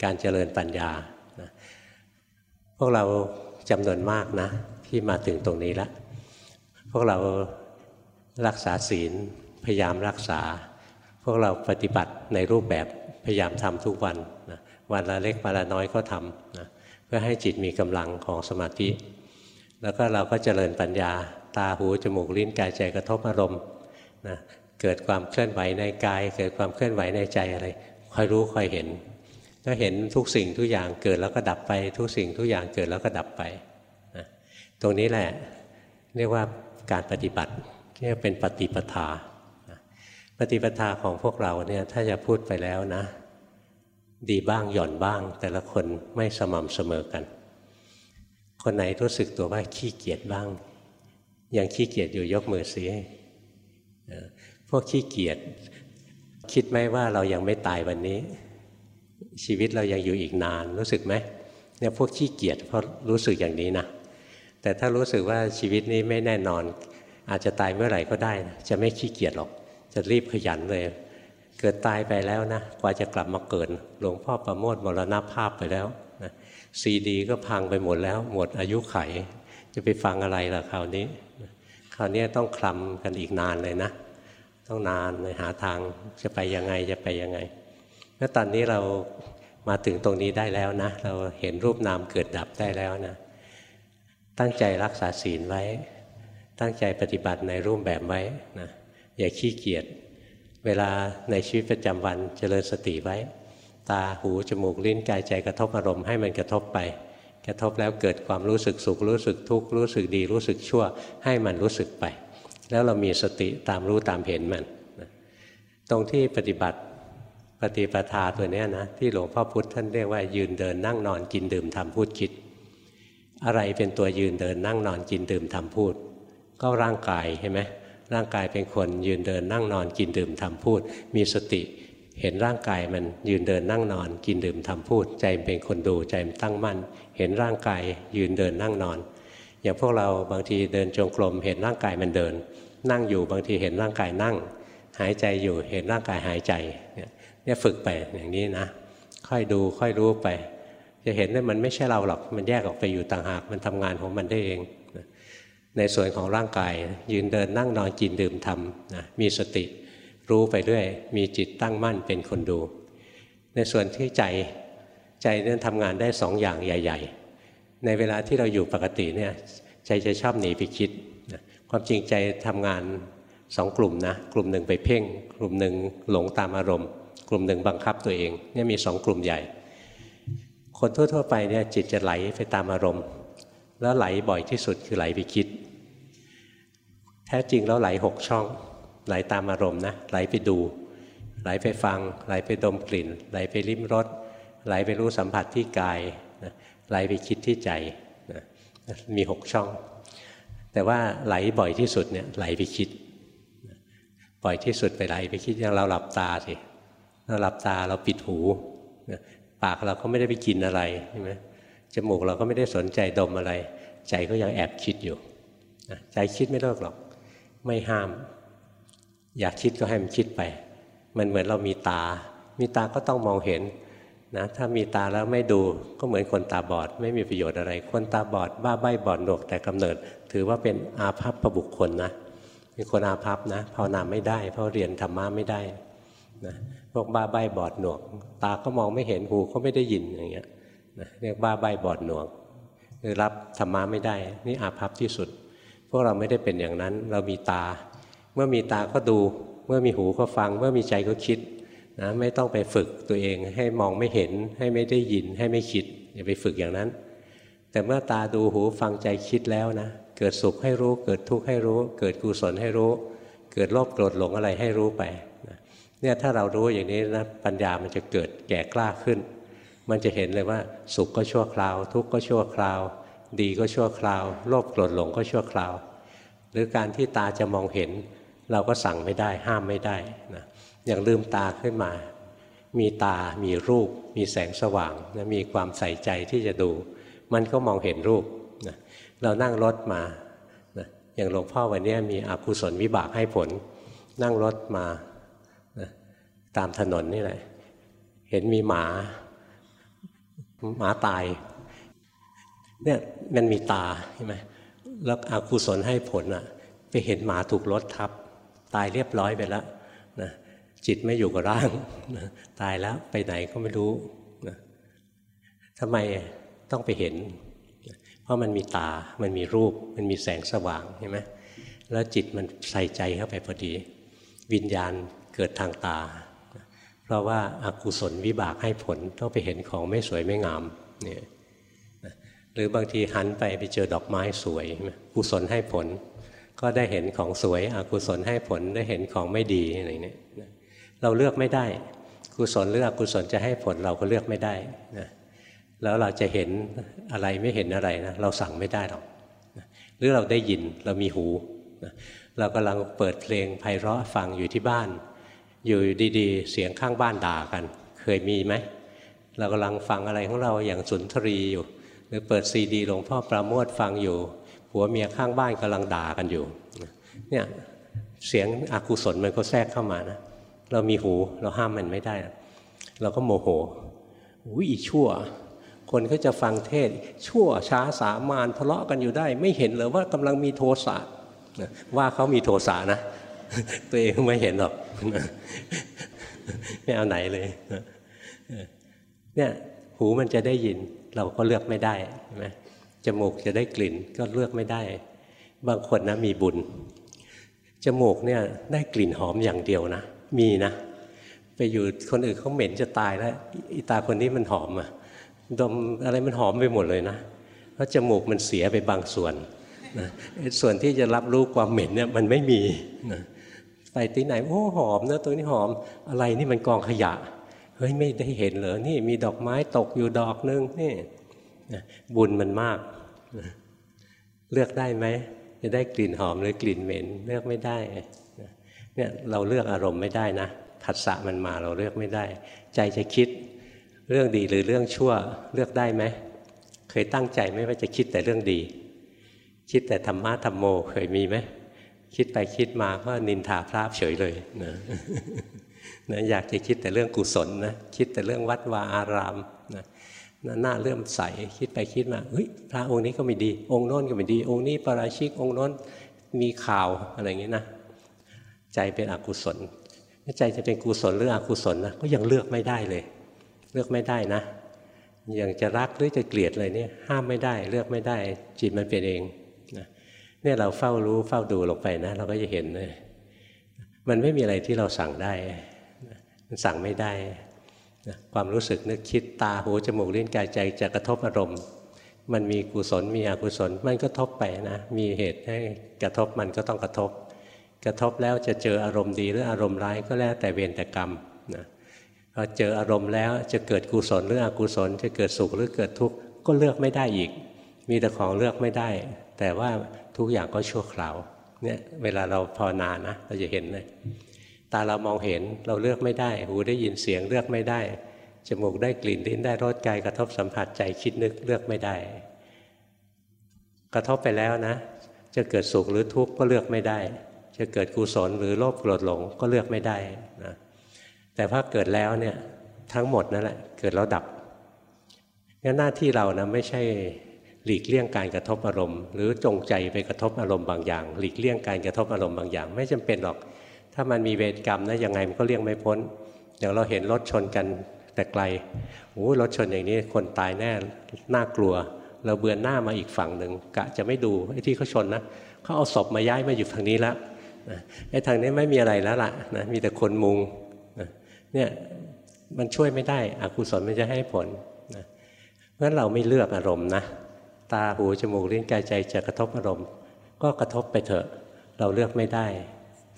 S1: การเจริญปัญญานะพวกเราจำนวนมากนะ ที่มาถึงตรงนี้แล้วพวกเรารักษาศีลพยายามรักษา พวกเราปฏิบัติในรูปแบบพยายามทำทุกวันนะวันละเล็กวันละน้อยก็ทำนะ เพื่อให้จิตมีกำลังของสมาธิ แล้วก็เราก็เจริญปัญญา ตาหูจมูกลิ้นกายใจกระทบอารมณ์นะเกิดความเคลื่อนไหวในกาย เกิดความเคลื่อนไหวในใจอะไรคอยรู้คอยเห็น ก็เห็นทุกสิ่งทุกอย่างเกิดแล้วก็ดับไป ทุกสิ่งทุกอย่างเกิดแล้วก็ดับไปนะตรงนี้แหละเรียกว่าการปฏิบัติเรียกเป็นปฏิปทาปฏิปทาของพวกเราเนี่ยถ้าจะพูดไปแล้วนะ ดีบ้างหย่อนบ้าง แต่ละคนไม่สม่ำเสมอกัน คนไหนรู้สึกตัวว่าขี้เกียจบ้าง ยังขี้เกียจอยู่ยกมือสิพวกขี้เกียจคิดไหมว่าเรายังไม่ตายวันนี้ ชีวิตเรายังอยู่อีกนานรู้สึกไหมเนี่ยพวกขี้เกียจเพราะรู้สึกอย่างนี้นะแต่ถ้ารู้สึกว่าชีวิตนี้ไม่แน่นอน อาจจะตายเมื่อไหร่ก็ได้นะจะไม่ขี้เกียจหรอก จะรีบขยันเลย เกิดตายไปแล้วนะกว่าจะกลับมาเกิดหลวงพ่อประโมทมรณภาพไปแล้วนะซีดีก็พังไปหมดแล้ว หมดอายุไข จะไปฟังอะไรล่ะคราวนี้คราวนี้ต้องคลำกันอีกนานเลยนะ ต้องนานเลยหาทางจะไปยังไงจะไปยังไงแล้วตอนนี้เรามาถึงตรงนี้ได้แล้วนะ เราเห็นรูปนามเกิดดับได้แล้วนะ ตั้งใจรักษาศีลไว้ ตั้งใจปฏิบัติในรูปแบบไว้นะอย่าขี้เกียจ เวลาในชีวิตประจำวันเจริญสติไว้ ตาหูจมูกลิ้นกายใจกระทบอารมณ์ให้มันกระทบไป กระทบแล้วเกิดความรู้สึกสุขรู้สึกทุกข์รู้สึกดีรู้สึกชั่ว ให้มันรู้สึกไป แล้วเรามีสติตามรู้ตามเห็นมันตรงที่ปฏิบัติปฏิปทาตัวนี้นะที่หลวงพ่อพุธท่านเรียกว่ายืนเดินนั่งนอนกินดื่มทำพูดคิด อะไรเป็นตัวยืนเดินนั่งนอนกินดื่มทำพูด ก็ร่างกายใช่ไหม ร่างกายเป็นคนยืนเดินนั่งนอนกินดื่มทำพูด มีสติเห็นร่างกายมันยืนเดินนั่งนอน กินดื่มทำพูด ใจเป็นคนดูใจมันตั้งมั่น เห็นร่างกายยืนเดินนั่งนอน อย่างพวกเราบางทีเดินจงกรมเห็นร่างกายมันเดิน นั่งอยู่บางทีเห็นร่างกายนั่ง หายใจอยู่เห็นร่างกายหายใจเนี่ยฝึกไปอย่างนี้นะ ค่อยดูค่อยรู้ไป จะเห็นว่ามันไม่ใช่เราหรอกมันแยกออกไปอยู่ต่างหากมันทำงานของมันได้เอง ในส่วนของร่างกาย ยืนเดินนั่งนอนกินดื่มทำนะมีสติรู้ไปเรื่อยมีจิตตั้งมั่นเป็นคนดู ในส่วนที่ใจใจนั้นทำงานได้สองอย่างใหญ่ ๆ ในเวลาที่เราอยู่ปกติเนี่ยใจจะชอบหนีไปคิดนะความจริงใจทำงานสองกลุ่มนะกลุ่มหนึ่งไปเพ่ง กลุ่มหนึ่งหลงตามอารมณ์ กลุ่มหนึ่งบังคับตัวเองเนี่ยมีสองกลุ่มใหญ่ คนทั่ว ๆ ไปเนี่ยจิตจะไหลไปตามอารมณ์ แล้วไหลบ่อยที่สุดคือไหลไปคิด แท้จริงแล้วไหลหกช่อง ไหลตามอารมณ์นะไหลไปดู ไหลไปฟัง ไหลไปดมกลิ่น ไหลไปลิ้มรสไหลไปรู้สัมผัสที่กายไหลไปคิดที่ใจมีหกช่อง แต่ว่าไหลบ่อยที่สุดเนี่ยไหลไปคิดบ่อยที่สุดไปไหลไปคิดอย่างเราหลับตาสิเราหลับตาเราปิดหูปากเราก็ไม่ได้ไปกินอะไรใช่ไหมจมูกเราก็ไม่ได้สนใจดมอะไร ใจก็ยังแอบคิดอยู่ใจคิดไม่เลิกหรอก ไม่ห้าม อยากคิดก็ให้มันคิดไป มันเหมือนเรามีตา มีตาก็ต้องมองเห็นนะถ้ามีตาแล้วไม่ดูก็เหมือนคนตาบอด ไม่มีประโยชน์อะไร คนตาบอด บ้าใบบอดหนวกแต่กำเนิด ถือว่าเป็นอาภัพประบุคคลนะเป็นคนอาภัพนะภาวนาไม่ได้ เพราะเรียนธรรมะไม่ได้นะพวกบ้าใบบอดหนวก ตาก็มองไม่เห็นหูก็ไม่ได้ยินอย่างเงี้ยนะเรียกบ้าใบบอดหนวกคือรับธรรมะไม่ได้ นี่อาภัพที่สุด พวกเราไม่ได้เป็นอย่างนั้น เรามีตา เมื่อมีตาก็ดู เมื่อมีหูก็ฟัง เมื่อมีใจก็คิดนะไม่ต้องไปฝึกตัวเองให้มองไม่เห็นให้ไม่ได้ยินให้ไม่คิดอย่าไปฝึกอย่างนั้น แต่เมื่อตาดูหูฟังใจคิดแล้วนะ เกิดสุขให้รู้ เกิดทุกข์ให้รู้ เกิดกุศลให้รู้ เกิดโลภโกรธหลงอะไรให้รู้ไปเนี่ยถ้าเรารู้อย่างนี้นะปัญญามันจะเกิดแก่กล้าขึ้น มันจะเห็นเลยว่าสุขก็ชั่วคราว ทุกข์ก็ชั่วคราว ดีก็ชั่วคราว โลภโกรธหลงก็ชั่วคราว หรือการที่ตาจะมองเห็น เราก็สั่งไม่ได้ห้ามไม่ได้นะอย่างลืมตาขึ้นมา มีตา มีรูป มีแสงสว่างนะมีความใส่ใจที่จะดู มันก็มองเห็นรูปนะเรานั่งรถมานะอย่างหลวงพ่อวันนี้มีอกุศลวิบากให้ผล นั่งรถมานะตามถนนนี่แหละ เห็นมีหมา หมาตาย เนี่ยมันมีตาใช่ไหมแล้วอกุศลให้ผลอะไปเห็นหมาถูกรถทับ ตายเรียบร้อยไปแล้วนะจิตไม่อยู่กับร่างนะตายแล้วไปไหนก็ไม่รู้นะทำไมต้องไปเห็น เพราะมันมีตา มันมีรูป มันมีแสงสว่างใช่ไหมแล้วจิตมันใส่ใจเข้าไปพอดี วิญญาณเกิดทางตา เพราะว่าอากุศลวิบากให้ผลต้องไปเห็นของไม่สวยไม่งามเนี่ย หรือบางทีหันไปไปเจอดอกไม้สวยกุศลให้ผล ก็ได้เห็นของสวยอกุศลให้ผลได้เห็นของไม่ดีอะไรเนี่ยเราเลือกไม่ได้กุศลหรืออกุศลจะให้ผลเราก็เลือกไม่ได้นะแล้วเราจะเห็นอะไรไม่เห็นอะไรนะเราสั่งไม่ได้หรอกหรือเราได้ยินเรามีหูนะเรากำลังเปิดเพลงไพเราะฟังอยู่ที่บ้าน อยู่ดีๆ เสียงข้างบ้านด่ากัน เคยมีไหมเรากำลังฟังอะไรของเราอย่างสุนทรีอยู่ หรือเปิดซีดีหลวงพ่อประโมทฟังอยู่ผัวเมียข้างบ้านกำลังด่ากันอยู่เนี่ยเสียงอกุศลมันก็แทรกเข้ามานะเรามีหูเราห้ามมันไม่ได้ เราก็โมโหอุ้ยชั่ว คนก็จะฟังเทศ ชั่วช้าสามานทะเลาะกันอยู่ได้ ไม่เห็นเลยว่ากำลังมีโทสะว่าเขามีโทสะนะ ตัวเองไม่เห็นหรอกไม่เอาไหนเลยเนี่ยหูมันจะได้ยิน เราก็เลือกไม่ได้ใช่ไหมจมูกจะได้กลิ่นก็เลือกไม่ได้ บางคนนะมีบุญ จมูกเนี่ยได้กลิ่นหอมอย่างเดียวนะ มีนะ ไปอยู่คนอื่นเขาเหม็นจะตายแล้วอีตาคนนี้มันหอมอะดมอะไรมันหอมไปหมดเลยนะ เพราะจมูกมันเสียไปบางส่วนนะส่วนที่จะรับรู้ความเหม็นเนี่ยมันไม่มีนะไปที่ไหนโอ้หอมนะตัวนี้หอมอะไรนี่มันกองขยะ เฮ้ยไม่ได้เห็นเหรอนี่มีดอกไม้ตกอยู่ดอกนึงนี่บุญมันมาก เลือกได้ไหมจะได้กลิ่นหอมหรือกลิ่นเหม็น เลือกไม่ได้เนี่ยเราเลือกอารมณ์ไม่ได้นะผัสสะมันมาเราเลือกไม่ได้ ใจจะคิดเรื่องดีหรือเรื่องชั่วเลือกได้ไหมเคยตั้งใจไหมว่าจะคิดแต่เรื่องดี คิดแต่ธรรมะธรรมโมเคยมีไหมคิดไปคิดมาก็นินทาพระเฉยเลยนะ นะอยากจะคิดแต่เรื่องกุศลนะคิดแต่เรื่องวัดวาอารามนะหน้าเลื่อมใสคิดไปคิดมาเฮ้ยพระองค์นี้ก็ไม่ดี องค์โน้นก็ไม่ดี องค์นี้ปราชิกองค์โน้นมีข่าวอะไรอย่างนี้นะใจเป็นอกุศลใจจะเป็นกุศลหรืออกุศลนะก็ยังเลือกไม่ได้เลย เลือกไม่ได้นะอย่างจะรักหรือจะเกลียดอะไรเนี่ยห้ามไม่ได้เลือกไม่ได้ จิตมันเป็นเองนะเนี่ยเราเฝ้ารู้เฝ้าดูลงไปนะ เราก็จะเห็นเลยมันไม่มีอะไรที่เราสั่งได้ มันสั่งไม่ได้นะความรู้สึกนึกคิดตาหูจมูกลิ้นกายใจจะกระทบอารมณ์ มันมีกุศลมีอกุศลมันก็ทบไปนะมีเหตุให้กระทบมันก็ต้องกระทบ กระทบแล้วจะเจออารมณ์ดีหรืออารมณ์ร้ายก็แล้วแต่เวรแต่กรรมนะพอเจออารมณ์แล้วจะเกิดกุศลหรืออกุศล จะเกิดสุขหรือเกิดทุกข์ก็เลือกไม่ได้อีก มีแต่ของเลือกไม่ได้ แต่ว่าทุกอย่างก็ชั่วคราวเนี่ยเวลาเราภาวนานะเราจะเห็นเลยาเรามองเห็นเราเลือกไม่ได้ หูได้ยินเสียงเลือกไม่ได้ จมูกได้กลิ่นลิ้นได้รสกายกระทบสัมผัสใจคิดนึกเลือกไม่ได้ กระทบไปแล้วนะ จะเกิดสุขหรือทุกข์ก็เลือกไม่ได้ จะเกิดกุศลหรือโลภโกรธหลงก็เลือกไม่ได้นะแต่ถ้าเกิดแล้วเนี่ยทั้งหมดนั่นแหละเกิดแล้วดับงั้นหน้าที่เรานะไม่ใช่หลีกเลี่ยงการกระทบอารมณ์ หรือจงใจไปกระทบอารมณ์บางอย่าง หลีกเลี่ยงการกระทบอารมณ์บางอย่าง ไม่จำเป็นหรอก ถ้ามันมีเวรกรรมนะยังไงมันก็เลี่ยงไม่พ้นอย่างเราเห็นรถชนกันแต่ไกลโอ้รถชนอย่างนี้คนตายแน่น่ากลัว เราเบือนหน้ามาอีกฝั่งหนึ่งกะจะไม่ดูไอ้ที่เขาชนนะเขาเอาศพมาย้ายมาอยู่ฝั่งนี้แล้วไอ้ทางนี้ไม่มีอะไรแล้วล่ะนะมีแต่คนมุงเนี่ยมันช่วยไม่ได้อกุศลมันจะให้ผลนะเพราะฉะนั้นเราไม่เลือกอารมณ์นะตาหูจมูกลิ้นกายใจจะกระทบอารมณ์ ก็กระทบไปเถอะ เราเลือกไม่ได้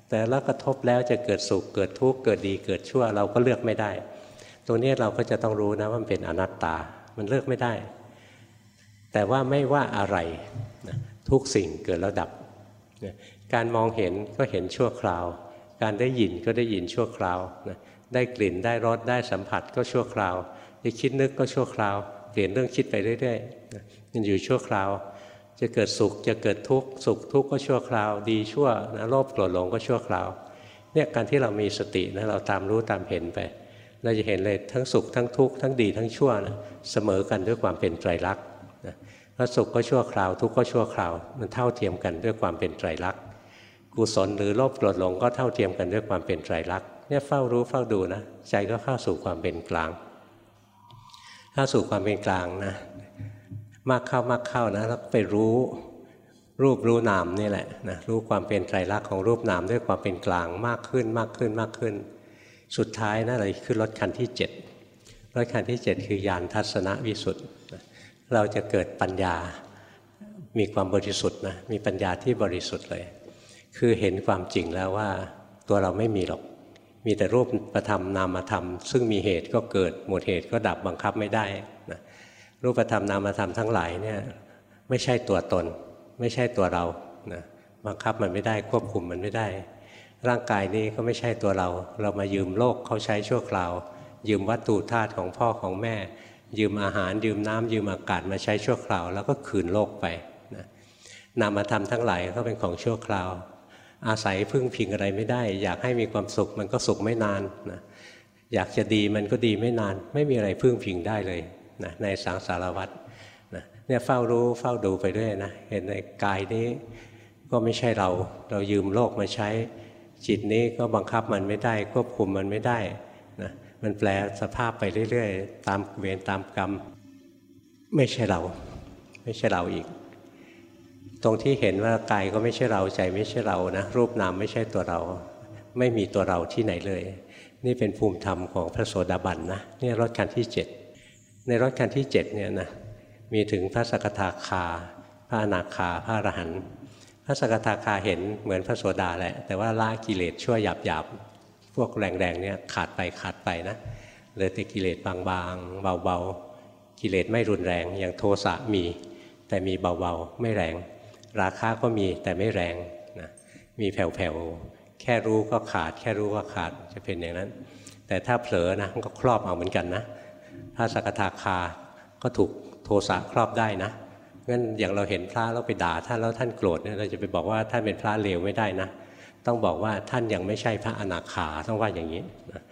S1: แต่แล้วกระทบแล้วจะเกิดสุขเกิดทุกข์เกิดดีเกิดชั่วเราก็เลือกไม่ได้ตรงนี้เราก็จะต้องรู้นะว่ามันเป็นอนัตตา มันเลือกไม่ได้ แต่ว่าไม่ว่าอะไรทุกสิ่งเกิดแล้วดับ การมองเห็นก็เห็นชั่วคราว การได้ยินก็ได้ยินชั่วคราว ได้กลิ่นได้รสได้สัมผัสก็ชั่วคราวจะคิดนึกก็ชั่วคราว เปลี่ยนเรื่องคิดไปเรื่อยๆมันอยู่ชั่วคราว จะเกิดสุขจะเกิดทุกข์สุขทุกข์ก็ชั่วคราว ดีชั่วนะโลภโกรธหลงก็ชั่วคราวเนี่ยการที่เรามีสตินะเราตามรู้ตามเห็นไป เราจะเห็นเลยทั้งสุขทั้งทุกข์ทั้งดีทั้งชั่วนะเสมอกันด้วยความเป็นไตรลักษณ์นะพระสุขก็ชั่วคราวทุกข์ก็ชั่วคราว มันเท่าเทียมกันด้วยความเป็นไตรลักษณ์กุศลหรือโลภโกรธหลงก็เท่าเทียมกันด้วยความเป็นไตรลักษณ์เนี่ยเฝ้ารู้เฝ้าดูนะ ใจก็เข้าสู่ความเป็นกลาง เข้าสู่ความเป็นกลางนะ มากเข้ามากเข้านะแล้วไปรู้รูปรู้นามนี่แหละนะรู้ความเป็นไตรลักษณ์ของรูปนามด้วยความเป็นกลางมากขึ้นมากขึ้นมากขึ้น สุดท้ายนะเราขึ้นรถคันที่ 7 รถคันที่ 7 คือยานทัศนวิสุทธ์เราจะเกิดปัญญา มีความบริสุทธิ์นะมีปัญญาที่บริสุทธิ์เลย คือเห็นความจริงแล้วว่าตัวเราไม่มีหรอก มีแต่รูปประธรรมนามธรรม ซึ่งมีเหตุก็เกิดหมดเหตุก็ดับบังคับไม่ได้นะ รูปธรรมนามธรรมทั้งหลายเนี่ยไม่ใช่ตัวตน ไม่ใช่ตัวเรานะบังคับมันไม่ได้ควบคุมมันไม่ได้ ร่างกายนี้ก็ไม่ใช่ตัวเรา เรามายืมโลกเขาใช้ชั่วคราว ยืมวัตถุธาตุของพ่อของแม่ ยืมอาหารยืมน้ำยืมอากาศมาใช้ชั่วคราว แล้วก็คืนโลกไปนะนามธรรมทั้งหลายก็เป็นของชั่วคราว อาศัยพึ่งพิงอะไรไม่ได้ อยากให้มีความสุขมันก็สุขไม่นานนะอยากจะดีมันก็ดีไม่นาน ไม่มีอะไรพึ่งพิงได้เลย นะในสังสารวัฏนะเนี่ยเฝ้ารู้เฝ้าดูไปด้วยนะเห็นในกายนี้ก็ไม่ใช่เราเรายืมโลกมาใช้ จิตนี้ก็บังคับมันไม่ได้ ควบคุมมันไม่ได้นะมันแปลสภาพไปเรื่อยๆ ตามเวรตามกรรม ไม่ใช่เรา ไม่ใช่เราอีก ตรงที่เห็นว่ากายก็ไม่ใช่เราใจไม่ใช่เรานะรูปนามไม่ใช่ตัวเรา ไม่มีตัวเราที่ไหนเลย นี่เป็นภูมิธรรมของพระโสดาบันนะนี่รถคันที่เจ็ด ในรถคันที่เจ็ดเนี่ยนะมีถึงพระสกทาคา พระอนาคา พระอรหันต์พระสกทาคาเห็นเหมือนพระโสดาแหละ แต่ว่าละกิเลสชั่วหยาบหยาบพวกแรงๆเนี่ยขาดไปขาดไปนะเหลือแต่กิเลสบางๆ เบาๆ กิเลสไม่รุนแรง อย่างโทสะมี แต่มีเบาๆ ไม่แรง ราคาก็มีแต่ไม่แรงนะมีแผ่วๆ แค่รู้ก็ขาด แค่รู้ก็ขาดจะเป็นอย่างนั้น แต่ถ้าเผลอนะมันก็ครอบเอาเหมือนกันนะ พระสกทาคาก็ถูกโทสะครอบได้นะงั้นอย่างเราเห็นพระแล้วไปด่าท่านแล้วท่านโกรธเนี่ยเราจะไปบอกว่าท่านเป็นพระเลวไม่ได้นะ ต้องบอกว่าท่านยังไม่ใช่พระอนาคาต้องว่าอย่างนี้นะ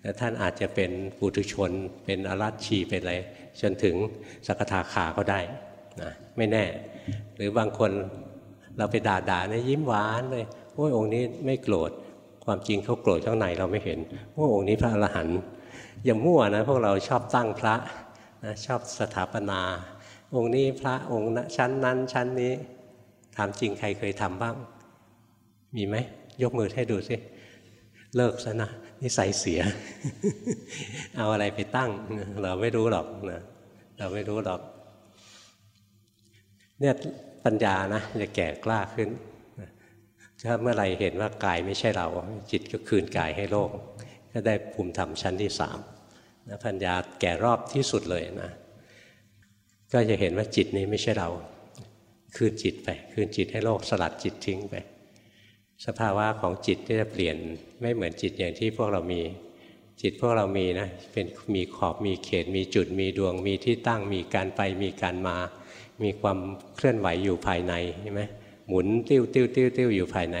S1: แต่ท่านอาจจะเป็นปุถุชน เป็นอรัชชีเป็นอะไรจนถึงสกทาคาก็ได้นะไม่แน่ หรือบางคนเราไปด่าด่าเนี่ยยิ้มหวานเลยโอ้ยองค์นี้ไม่โกรธความจริงเขาโกรธข้างในเราไม่เห็นโอ้องค์นี้พระอรหันต์ อย่ามั่วนะพวกเราชอบตั้งพระนะชอบสถาปนา องค์นี้พระองค์ชั้นนั้นชั้นนี้ ถามจริงใครเคยทำบ้าง มีไหม ยกมือให้ดูสิ เลิกซะนะนิสัยเสีย เอาอะไรไปตั้ง เราไม่รู้หรอกนะเราไม่รู้หรอก เนี่ยปัญญานะจะแก่กล้าขึ้นถ้าเมื่อไรเห็นว่ากายไม่ใช่เรา จิตก็คืนกายให้โลก ก็ได้ภูมิธรรมชั้นที่สาม นะปัญญาแก่รอบที่สุดเลยนะก็จะเห็นว่าจิตนี้ไม่ใช่เรา คืนจิตไป คืนจิตให้โลกสลัดจิตทิ้งไป สภาวะของจิตที่จะเปลี่ยนไม่เหมือนจิตอย่างที่พวกเรามี จิตพวกเรามีนะเป็นมีขอบมีเขต มีจุดมีดวง มีที่ตั้งมีการไปมีการมา มีความเคลื่อนไหวอยู่ภายในใช่ไหมหมุนติ้วติ้วติ้วติ้วอยู่ภายใน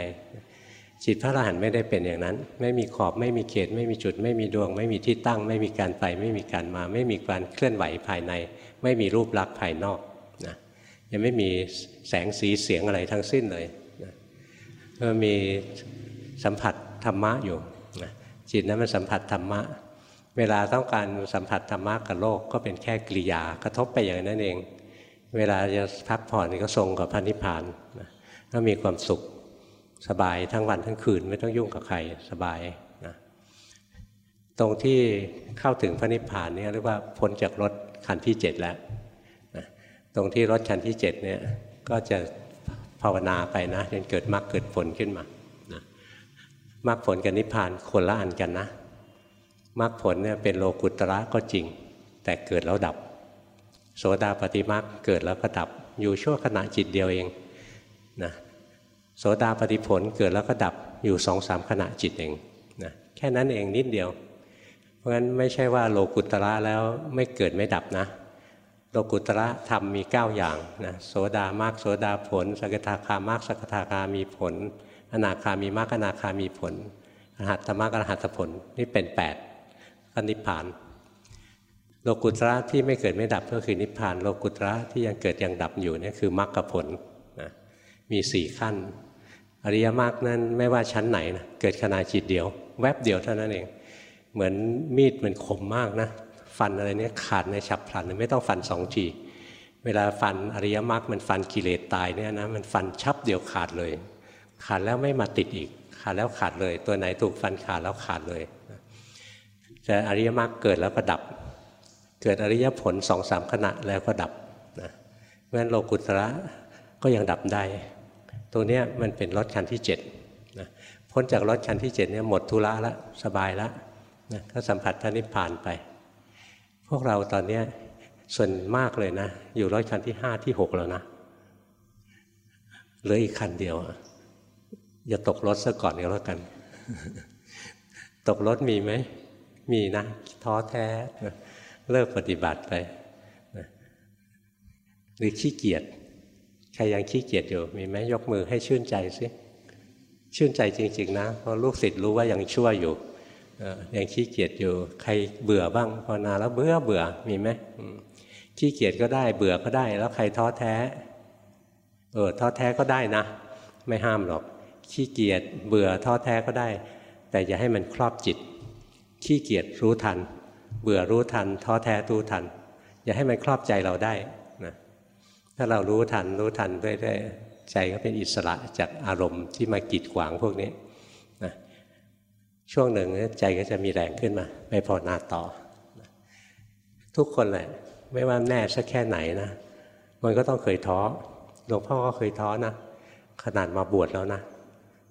S1: จิตพระอรหันต์ไม่ได้เป็นอย่างนั้น ไม่มีขอบไม่มีเขต ไม่มีจุด ไม่มีดวง ไม่มีที่ตั้ง ไม่มีการไปไม่มีการมา ไม่มีการเคลื่อนไหวภายใน ไม่มีรูปลักษณ์ภายนอกนะยังไม่มีแสงสีเสียงอะไรทั้งสิ้นเลยนะก็มีสัมผัสธรรมะอยู่จิตนั้นมันสัมผัสธรรมะ เวลาต้องการสัมผัสธรรมะกับโลกก็เป็นแค่กิริยากระทบไปอย่างนั้นเอง เวลาจะพักผ่อนก็ทรงกับพระนิพพานนะก็มีความสุข สบายทั้งวันทั้งคืนไม่ต้องยุ่งกับใครสบายนะตรงที่เข้าถึงพระนิพพานนี่เรียกว่าพ้นจากรถคันที่เจ็ดแล้วนะตรงที่รถคันที่เจ็ดเนี่ยก็จะภาวนาไปนะจนเกิดมรรคเกิดผลขึ้นมามรรคผลกับนิพพานคนละอันกันนะมรรคผลเนี่ยเป็นโลกุตระก็จริง แต่เกิดแล้วดับ โสดาปฏิมรรคเกิดแล้วก็ดับ อยู่ชั่วขณะจิตเดียวเองนะ โสดาปฏิผลเกิดแล้วก็ดับอยู่สองสามขณะจิตเองนะแค่นั้นเองนิดเดียว เพราะฉะนั้นไม่ใช่ว่าโลกุตระแล้วไม่เกิดไม่ดับนะ โลกุตระธรรมมี 9 อย่างนะโสดามรรคโสดาผล สกทาคามรรคสกทาคามีผล อนาคามีมรรคอนาคามีผลอรหัตธรรมะอรหัตผลนี่เป็น8ปดก็นิพพาน โลกุตระที่ไม่เกิดไม่ดับก็คือนิพพาน โลกุตระที่ยังเกิดยังดับอยู่นี่คือมรรคผลนะมีสี่ขั้น อริยมรรคนั้นไม่ว่าชั้นไหนนะเกิดขณะจิตเดียว แวบเดียวเท่านั้นเอง เหมือนมีดมันคมมากนะ ฟันอะไรเนี้ยขาดในฉับพลันไม่ต้องฟันสองทีเวลาฟันอริยมรรคมันฟันกิเลสตายเนี่ยนะมันฟันชับเดียวขาดเลย ขาดแล้วไม่มาติดอีก ขาดแล้วขาดเลย ตัวไหนถูกฟันขาดแล้วขาดเลยแต่อริยมรรคเกิดแล้วก็ดับ เกิดอริยผลสองสามขณะแล้วก็ดับนะเพราะฉะนั้นโลกุตระก็ยังดับได้ ตรงนี้มันเป็นรถชั้นที่เจ็ดนะพ้นจากรถชั้นที่เจ็ดเนี่ยหมดทุระแล้วสบายแล้วนะก็สัมผัสท่านิพพานไป พวกเราตอนนี้ส่วนมากเลยนะ อยู่รถชั้นที่ห้าที่หกแล้วนะเหลืออีกคันเดียวอย่าตกรถซะก่อนก็แล้วกัน ตกรถมีไหม มีนะ ท้อแท้เลิกปฏิบัติไปหรือขี้เกียจ ใครยังขี้เกียจอยู่มีไหมยกมือให้ชื่นใจสิชื่นใจจริง ๆ นะ เพราะลูกศิษย์รู้ว่ายังชั่วอยู่ยังขี้เกียจอยู่ ใครเบื่อบ้างภาวนาแล้วเบื่อเบื่อมีไหมขี้เกียจก็ได้เบื่อก็ได้ แล้วใครท้อแท้เออท้อแท้ก็ได้นะ ไม่ห้ามหรอก ขี้เกียจเบื่อท้อแท้ก็ได้ แต่อย่าให้มันครอบจิต ขี้เกียจรู้ทัน เบื่อรู้ทัน ท้อแท้รู้ทัน อย่าให้มันครอบใจเราได้ ถ้าเรารู้ทันรู้ทันเรื่อยๆใจก็เป็นอิสระจากอารมณ์ที่มากีดขวางพวกนี้นะช่วงหนึ่งใจก็จะมีแรงขึ้นมา ไปภาวนาต่อ ทุกคนแหละ ไม่ว่าแน่สักแค่ไหนนะมันก็ต้องเคยท้อหลวงพ่อก็เคยท้อนะขนาดมาบวชแล้วนะ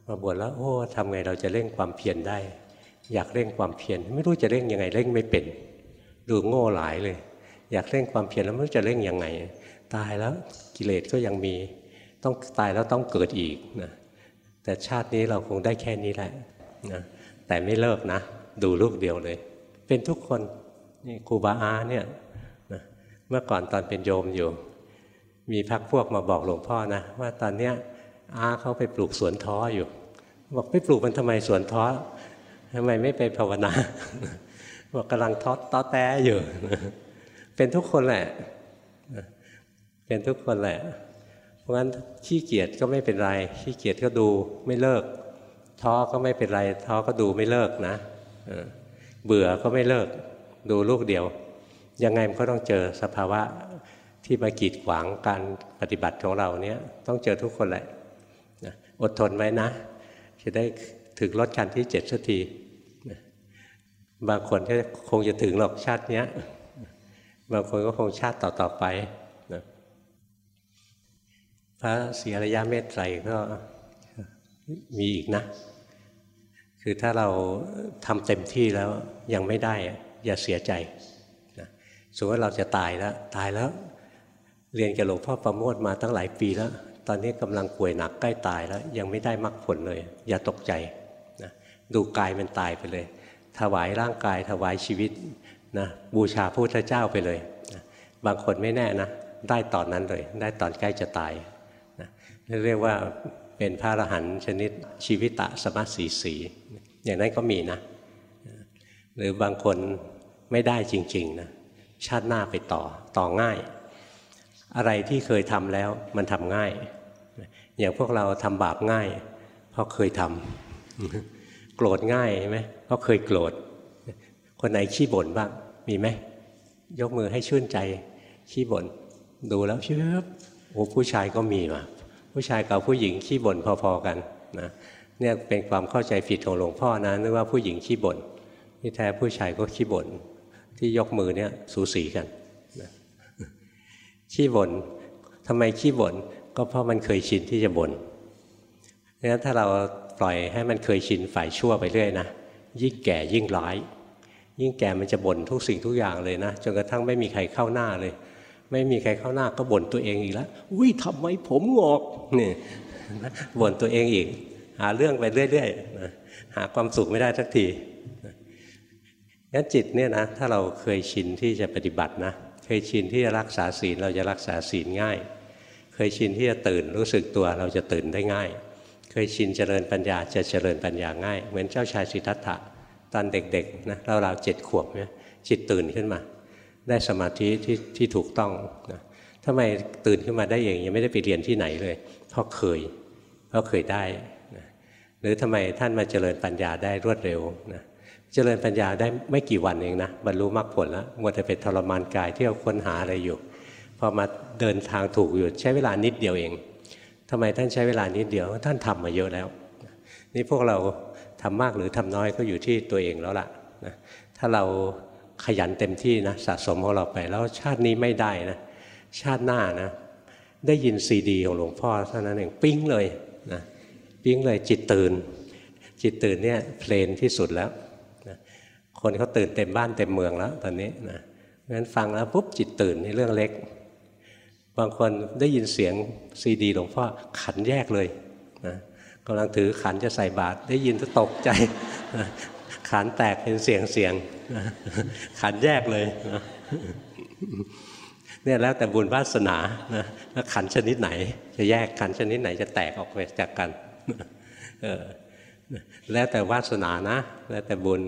S1: มาบวชแล้ว โอ้ทำไงเราจะเร่งความเพียรได้ อยากเร่งความเพียรไม่รู้จะเร่งยังไงเร่งไม่เป็น ดูโง่หลายเลย อยากเร่งความเพียรแล้วไม่รู้จะเร่งยังไง ตายแล้วกิเลสก็ยังมี ต้องตายแล้วต้องเกิดอีกนะแต่ชาตินี้เราคงได้แค่นี้แหละนะแต่ไม่เลิกนะ ดูลูกเดียวเลย เป็นทุกคนนี่ครูบาอาเนี่ยนะเมื่อก่อนตอนเป็นโยมอยู่ มีพักพวกมาบอกหลวงพ่อนะ ว่าตอนเนี้ยอาเขาไปปลูกสวนท้ออยู่บอกไปปลูกมันทำไมสวนท้อทำไมไม่ไปภาวนาบอกกำลังท้อต้อแต้อยู่ เป็นทุกคนแหละ เป็นทุกคนแหละ เพราะงั้นขี้เกียจก็ไม่เป็นไร ขี้เกียจก็ดูไม่เลิก ท้อก็ไม่เป็นไร ท้อก็ดูไม่เลิกนะเบื่อก็ไม่เลิก ดูลูกเดียว ยังไงมันก็ต้องเจอสภาวะที่มากีดขวางการปฏิบัติของเราเนี้ยต้องเจอทุกคนแหละอดทนไว้นะ จะได้ถึงรถคันที่เจ็ดสักทีบางคนก็คงจะถึงหรอกชาติเนี้ย บางคนก็คงชาติต่อๆไป ระศรีอริยะเมตไตรก็มีอีกนะ คือถ้าเราทำเต็มที่แล้วยังไม่ได้ อย่าเสียใจนะสมมติว่าเราจะตายแล้ว ตายแล้ว เรียนกับหลวงพ่อประโมทมาตั้งหลายปีแล้ว ตอนนี้กำลังป่วยหนักใกล้ตายแล้ว ยังไม่ได้มรรคผลเลย อย่าตกใจนะดูกายมันตายไปเลย ถวายร่างกายถวายชีวิตนะบูชาพระพุทธเจ้าไปเลยนะบางคนไม่แน่นะ ได้ตอนนั้นเลย ได้ตอนใกล้จะตาย เรียกว่าเป็นพระอรหันต์ชนิดชีวิตะสมัสีสี อย่างนั้นก็มีนะ หรือบางคนไม่ได้จริง ๆ นะ ชาติหน้าไปต่อต่อง่าย อะไรที่เคยทำแล้วมันทำง่าย อย่างพวกเราทำบาปง่าย เพราะเคยทำโกรธง่ายไหมเพราะเคยโกรธ คนไหนขี้บ่นบ้างมีไหมยกมือให้ชื่นใจขี้บ่นดูแล้วเชื่อโอ้ผู้ชายก็มีมา ผู้ชายกับผู้หญิงขี้บ่นพอๆกันนะเนี่ยเป็นความเข้าใจผิดของหลวงพ่อนะนึกว่าผู้หญิงขี้บ่นที่แท้ผู้ชายก็ขี้บ่นที่ยกมือเนี่ยสูสีกันนะขี้บ่นทำไมขี้บ่นก็เพราะมันเคยชินที่จะบน่นงั้นถ้าเราปล่อยให้มันเคยชินฝ่ายชั่วไปเรื่อยนะยิ่งแก่ยิ่งร้าย ยิ่งแก่มันจะบ่นทุกสิ่งทุกอย่างเลยนะจนกระทั่งไม่มีใครเข้าหน้าเลย ไม่มีใครเข้าหน้าก็บ่นตัวเองอีกแล้วอุ้ยทำไมผมงอกนี่บ่นตัวเองอีก หาเรื่องไปเรื่อยๆหาความสุขไม่ได้สักทีงั้นจิตเนี่ยนะถ้าเราเคยชินที่จะปฏิบัตินะเคยชินที่จะรักษาศีลเราจะรักษาศีลง่าย เคยชินที่จะตื่นรู้สึกตัวเราจะตื่นได้ง่าย เคยชินเจริญปัญญาจะเจริญปัญญาง่าย เหมือนเจ้าชายสิทธัตถะตอนเด็กๆนะเราเราเจ็ดขวบเนี่ยจิตตื่นขึ้นมา ได้สมาธิที่ที่ถูกต้องนะทำไมตื่นขึ้นมาได้เองยังไม่ได้ไปเรียนที่ไหนเลยเพราะเคยเพราะเคยได้นะหรือทำไมท่านมาเจริญปัญญาได้รวดเร็วนะเจริญปัญญาได้ไม่กี่วันเองนะบรรลุมรรคผลแล้วมัวแต่เป็นทรมานกายที่เราค้นหาอะไรอยู่พอมาเดินทางถูกอยู่ใช้เวลานิดเดียวเองทำไมท่านใช้เวลานิดเดียวท่านทำมาเยอะแล้ว นี่พวกเราทำมากหรือทำน้อยก็อยู่ที่ตัวเองแล้วล่ะนะถ้าเรา ขยันเต็มที่นะสะสมของเราไป แล้วชาตินี้ไม่ได้นะ ชาติหน้านะ ได้ยินซีดีของหลวงพ่อเท่านั้นเองปิ้งเลยนะปิ้งเลยจิตตื่น จิตตื่นเนี่ยเพลนที่สุดแล้วนะคนเขาตื่นเต็มบ้านเต็มเมืองแล้วตอนนี้นะงั้นฟังแล้วปุ๊บจิตตื่นในเรื่องเล็ก บางคนได้ยินเสียงซีดีหลวงพ่อขันแยกเลยนะกำลังถือขันจะใส่บาตรได้ยินจะตกใจ ขันแตกเป็นเสียงเสียงขันแยกเลยเนี่ยแล้วแต่บุญวาสนานะแล้วขันชนิดไหน จะแยกขันชนิดไหนจะแตกออกไปจากกันเออแล้วแต่วาสนานะ แล้วแต่บุญ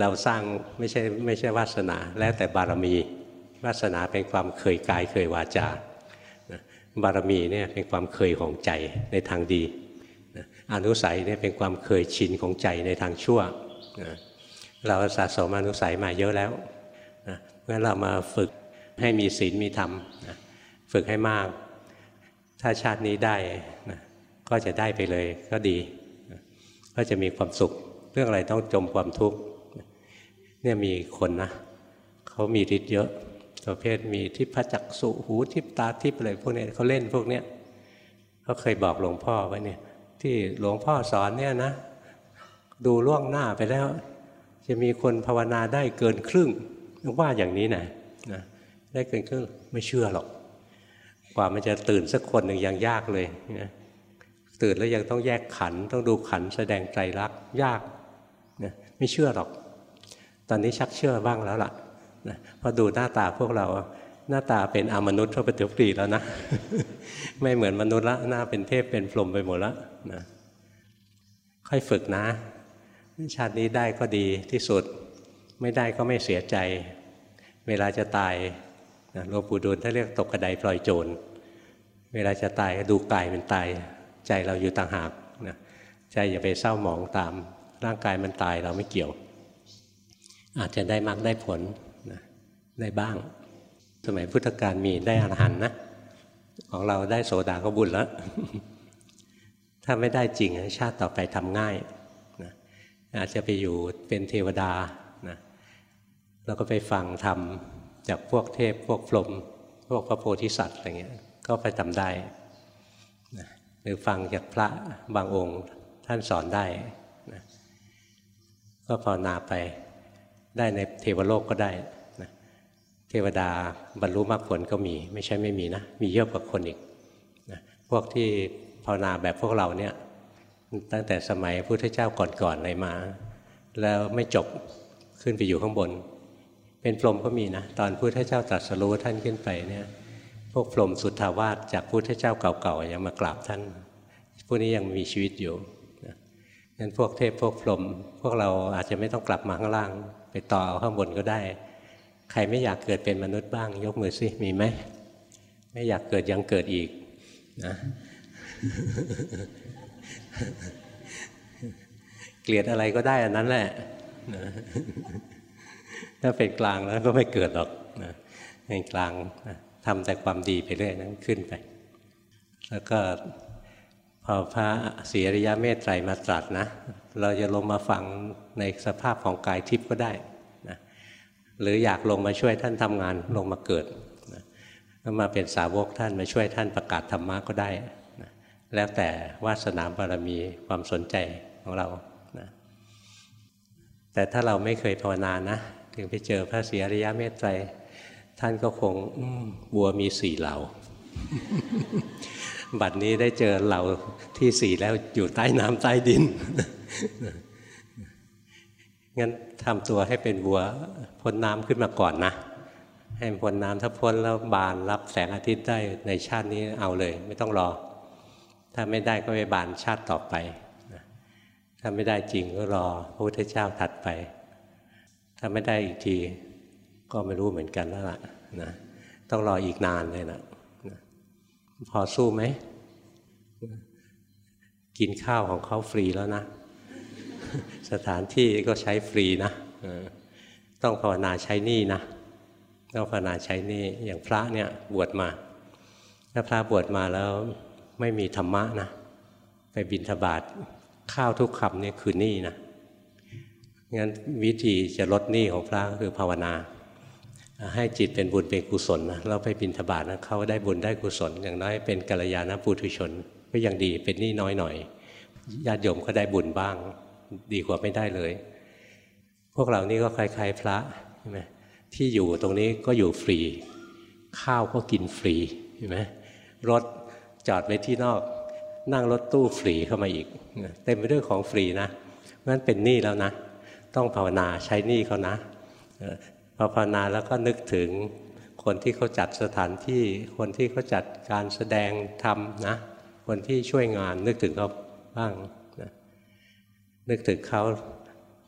S1: เราสร้างไม่ใช่ไม่ใช่วาสนา แล้วแต่บารมี วาสนาเป็นความเคยกายเคยวาจาบารมีเนี่ยเป็นความเคยของใจในทางดีอนุสัยเนี่ยเป็นความเคยชินของใจในทางชั่ว เราสะสมอนุสัยมาเยอะแล้วนะเมื่อเรามาฝึกให้มีศีลมีธรรมนะฝึกให้มาก ถ้าชาตินี้ได้นะก็จะได้ไปเลยก็ดีนะก็จะมีความสุข เรื่องอะไรต้องจมความทุกข์เนี่ยมีคนนะเขามีฤทธิ์เยอะประเภทมีทิพจักสุหูทิพตาทิพอะไรพวกนี้เขาเล่นพวกเนี้ยเขาเคยบอกหลวงพ่อไว้เนี่ยที่หลวงพ่อสอนเนี่ยนะ ดูล่วงหน้าไปแล้ว จะมีคนภาวนาได้เกินครึ่งว่าอย่างนี้นะนะได้เกินครึ่งไม่เชื่อหรอก กว่ามันจะตื่นสักคนหนึ่งยังยากเลยนะตื่นแล้วยังต้องแยกขันต้องดูขันแสดงใจรักยากนะไม่เชื่อหรอก ตอนนี้ชักเชื่อบ้างแล้วล่ะนะพอดูหน้าตาพวกเราหน้าตาเป็นอมนุษย์ทั่วไปทุกปีแล้วนะ ไม่เหมือนมนุษย์ละหน้าเป็นเทพเป็นพรหมไปหมดแล้วนะค่อยฝึกนะ ชาตินี้ได้ก็ดีที่สุด ไม่ได้ก็ไม่เสียใจ เวลาจะตายหลวงปู่ดูลท่านเรียกตกกระไดปล่อยโจร เวลาจะตายดูกายมันตาย ใจเราอยู่ต่างหากนะใจอย่าไปเศร้าหมองตาม ร่างกายมันตายเราไม่เกี่ยว อาจจะได้มากได้ผลนะได้บ้าง สมัยพุทธกาลมีได้อรหันนะ ของเราได้โสดาก็บุญแล้ว ถ้าไม่ได้จริงชาติต่อไปทำง่าย อาจจะไปอยู่เป็นเทวดานะแล้วก็ไปฟังธรรมจากพวกเทพพวกพรหมพวกพระโพธิสัตว์อะไรเงี้ยก็ไปทำได้หรือฟังจากพระบางองค์ท่านสอนได้นะก็ภาวนาไปได้ในเทวโลกก็ได้นะเทวดาบรรลุมรรคผลก็มี ไม่ใช่ไม่มีนะ มีเยอะกว่าคนอีกนะพวกที่ภาวนาแบบพวกเราเนี่ย ตั้งแต่สมัยพุทธเจ้าก่อนๆเลยมา แล้วไม่จบขึ้นไปอยู่ข้างบน เป็นพรหมก็มีนะ ตอนพุทธเจ้าตรัสรู้ท่านขึ้นไปเนี่ยพวกพรหมสุทธาวาสจากพุทธเจ้าเก่าๆยังมากราบท่าน พวกนี้ยังมีชีวิตอยู่งั้นพวกเทพพวกพรหมพวกเราอาจจะไม่ต้องกลับมาข้างล่าง ไปต่อเอาข้างบนก็ได้ ใครไม่อยากเกิดเป็นมนุษย์บ้าง ยกมือสิมีไหมไม่อยากเกิดยังเกิดอีกนะ เกลียดอะไรก็ได้อันนั้นแหละถ้าเป็นกลางแล้วก็ไม่เกิดหรอกเป็นกลางทำแต่ความดีไปเรื่อยนั้นขึ้นไป แล้วก็พอพระศรีอริยะเมตไตรมาตรัสนะ เราจะลงมาฟังในสภาพของกายทิพย์ก็ได้นะหรืออยากลงมาช่วยท่านทำงานลงมาเกิดนะมาเป็นสาวกท่านมาช่วยท่านประกาศธรรมะก็ได้ แล้วแต่วาสนาบารมีความสนใจของเรานะแต่ถ้าเราไม่เคยภาวนานะ ถึงไปเจอพระศรีอริยะเมตไตร ท่านก็คงบัวมีสี่เหล่า บัดนี้ได้เจอเหล่าที่สี่แล้วอยู่ใต้น้ำใต้ดิน งั้นทำตัวให้เป็นบัวพ้นน้ำขึ้นมาก่อนนะให้พ้นน้ำถ้าพ้นแล้วบานรับแสงอาทิตย์ได้ในชาตินี้เอาเลย ไม่ต้องรอ ถ้าไม่ได้ก็ไปบานชาติต่อไป ถ้าไม่ได้จริงก็รอพระพุทธเจ้าถัดไป ถ้าไม่ได้อีกทีก็ไม่รู้เหมือนกันแล้วล่ะนะต้องรออีกนานเลยนะพอสู้ไหม กินข้าวของเขาฟรีแล้วนะ สถานที่ก็ใช้ฟรีนะต้องภาวนาใช้หนี้นะต้องภาวนาใช้หนี้อย่างพระเนี่ยบวชมา ถ้าพระบวชมาแล้ว ไม่มีธรรมะนะ ไปบิณฑบาตข้าวทุกคำนี่คือหนี้นะงั้นวิธีจะลดหนี้ของพระก็คือภาวนา ให้จิตเป็นบุญเป็นกุศลนะเราไปบินทบาทนะเขาได้บุญได้กุศล อย่างน้อยเป็นกัลยาณปุถุชน ก็ยังดีเป็นหนี่น้อยหน่อยญาติโยมก็ได้บุญบ้าง ดีกว่าไม่ได้เลย พวกเรานี่ก็คล้ายๆพระใช่ไหมที่อยู่ตรงนี้ก็อยู่ฟรี ข้าวก็กินฟรีใช่ไหมรถ จอดไว้ที่นอก นั่งรถตู้ฟรีเข้ามาอีก เต็มไปด้วยของฟรีนะนั้นเป็นหนี้แล้วนะ ต้องภาวนาใช้หนี้เขานะพอภาวนาแล้วก็นึกถึงคนที่เขาจัดสถานที่คนที่เขาจัดการแสดงธรรมนะ คนที่ช่วยงานนึกถึงเขาบ้างนะนึกถึงเขา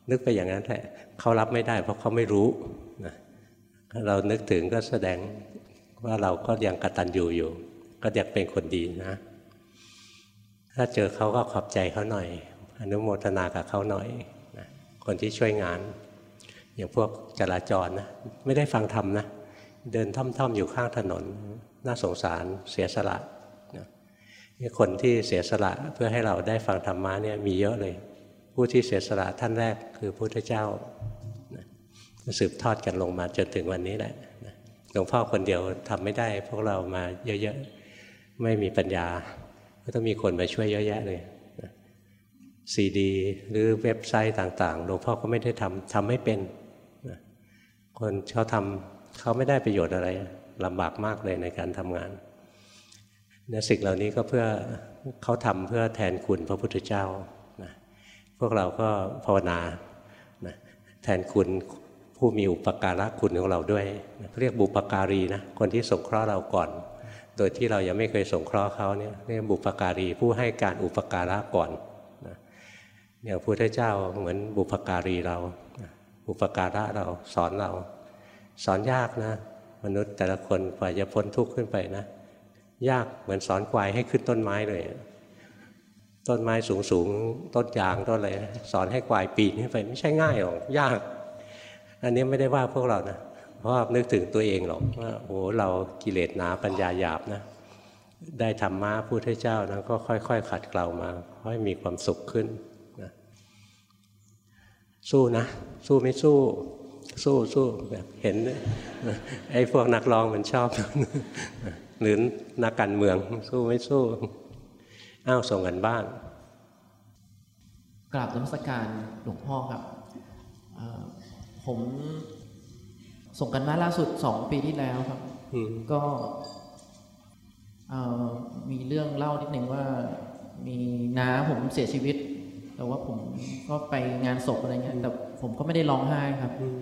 S1: นึกไปอย่างนั้นแหละเขารับไม่ได้ เพราะเขาไม่รู้นะเรานึกถึงก็แสดงว่าเราก็ยังกระตัญญูอยู่ ก็อยากเป็นคนดีนะ ถ้าเจอเขาก็ขอบใจเขาหน่อย อนุโมทนากับเขาหน่อยนะคนที่ช่วยงาน อย่างพวกจราจรนะไม่ได้ฟังธรรมนะ เดินท่อมๆอยู่ข้างถนน น่าสงสารเสียสละนี่คนที่เสียสละเพื่อให้เราได้ฟังธรรมะเนี่ยมีเยอะเลย ผู้ที่เสียสละท่านแรกคือพระพุทธเจ้าสืบทอดกันลงมาจนถึงวันนี้แหละหลวงพ่อคนเดียวทำไม่ได้พวกเรามาเยอะๆ ไม่มีปัญญา ก็ต้องมีคนมาช่วยเยอะแยะเลยซีดีหรือเว็บไซต์ต่างๆหลวงพ่อก็ไม่ได้ทำทำไม่เป็นคนเขาทำเขาไม่ได้ประโยชน์อะไรลำบากมากเลยในการทำงานเนี่ยสิ่งเหล่านี้ก็เพื่อเขาทำเพื่อแทนคุณพระพุทธเจ้านะพวกเราก็ภาวนานะแทนคุณผู้มีอุปการะคุณของเราด้วยนะเรียกบุปการีนะคนที่สงเคราะห์เราก่อน โดยที่เรายังไม่เคยสงเคราะห์เขาเนี่ยเรียกบุปการีผู้ให้การอุปการะก่อนเนี่ยพระพุทธเจ้าเหมือนบุปการีเราอุปการะเราสอนเรา สอนยากนะ มนุษย์แต่ละคนกว่าจะพ้นทุกข์ขึ้นไปนะ ยากเหมือนสอนควายให้ขึ้นต้นไม้เลยต้นไม้สูงสูงต้นยางต้นอะไรสอนให้ควายปีนขึ้นไป ไม่ใช่ง่ายหรอกยาก อันนี้ไม่ได้ว่าพวกเรานะ เพราะว่านึกถึงตัวเองหรอกว่าโอ้เรากิเลสหนาปัญญาหยาบนะได้ธรรมะพุทธเจ้านะก็ค่อย ๆ ขัดเกลามา ค่อยมีความสุขขึ้นนะสู้นะ สู้ไม่สู้ สู้สู้แบบเห็นไอ้พวกนักร้องมันชอบหรือนักการเมือง สู้ไม่สู้อ้าวส่งกันบ้าน
S2: กราบนมัสการหลวงพ่อครับผม ส่งกันมาล่าสุดสองปีที่แล้วครับ
S1: อืม
S2: ก็เอ่อมีเรื่องเล่านิดหนึ่งว่า มีน้าผมเสียชีวิต แต่ว่าผมก็ไปงานศพอะไรเงี้ยแต่ผมก็ไม่ได้ร้องไห้ครับ
S1: อืม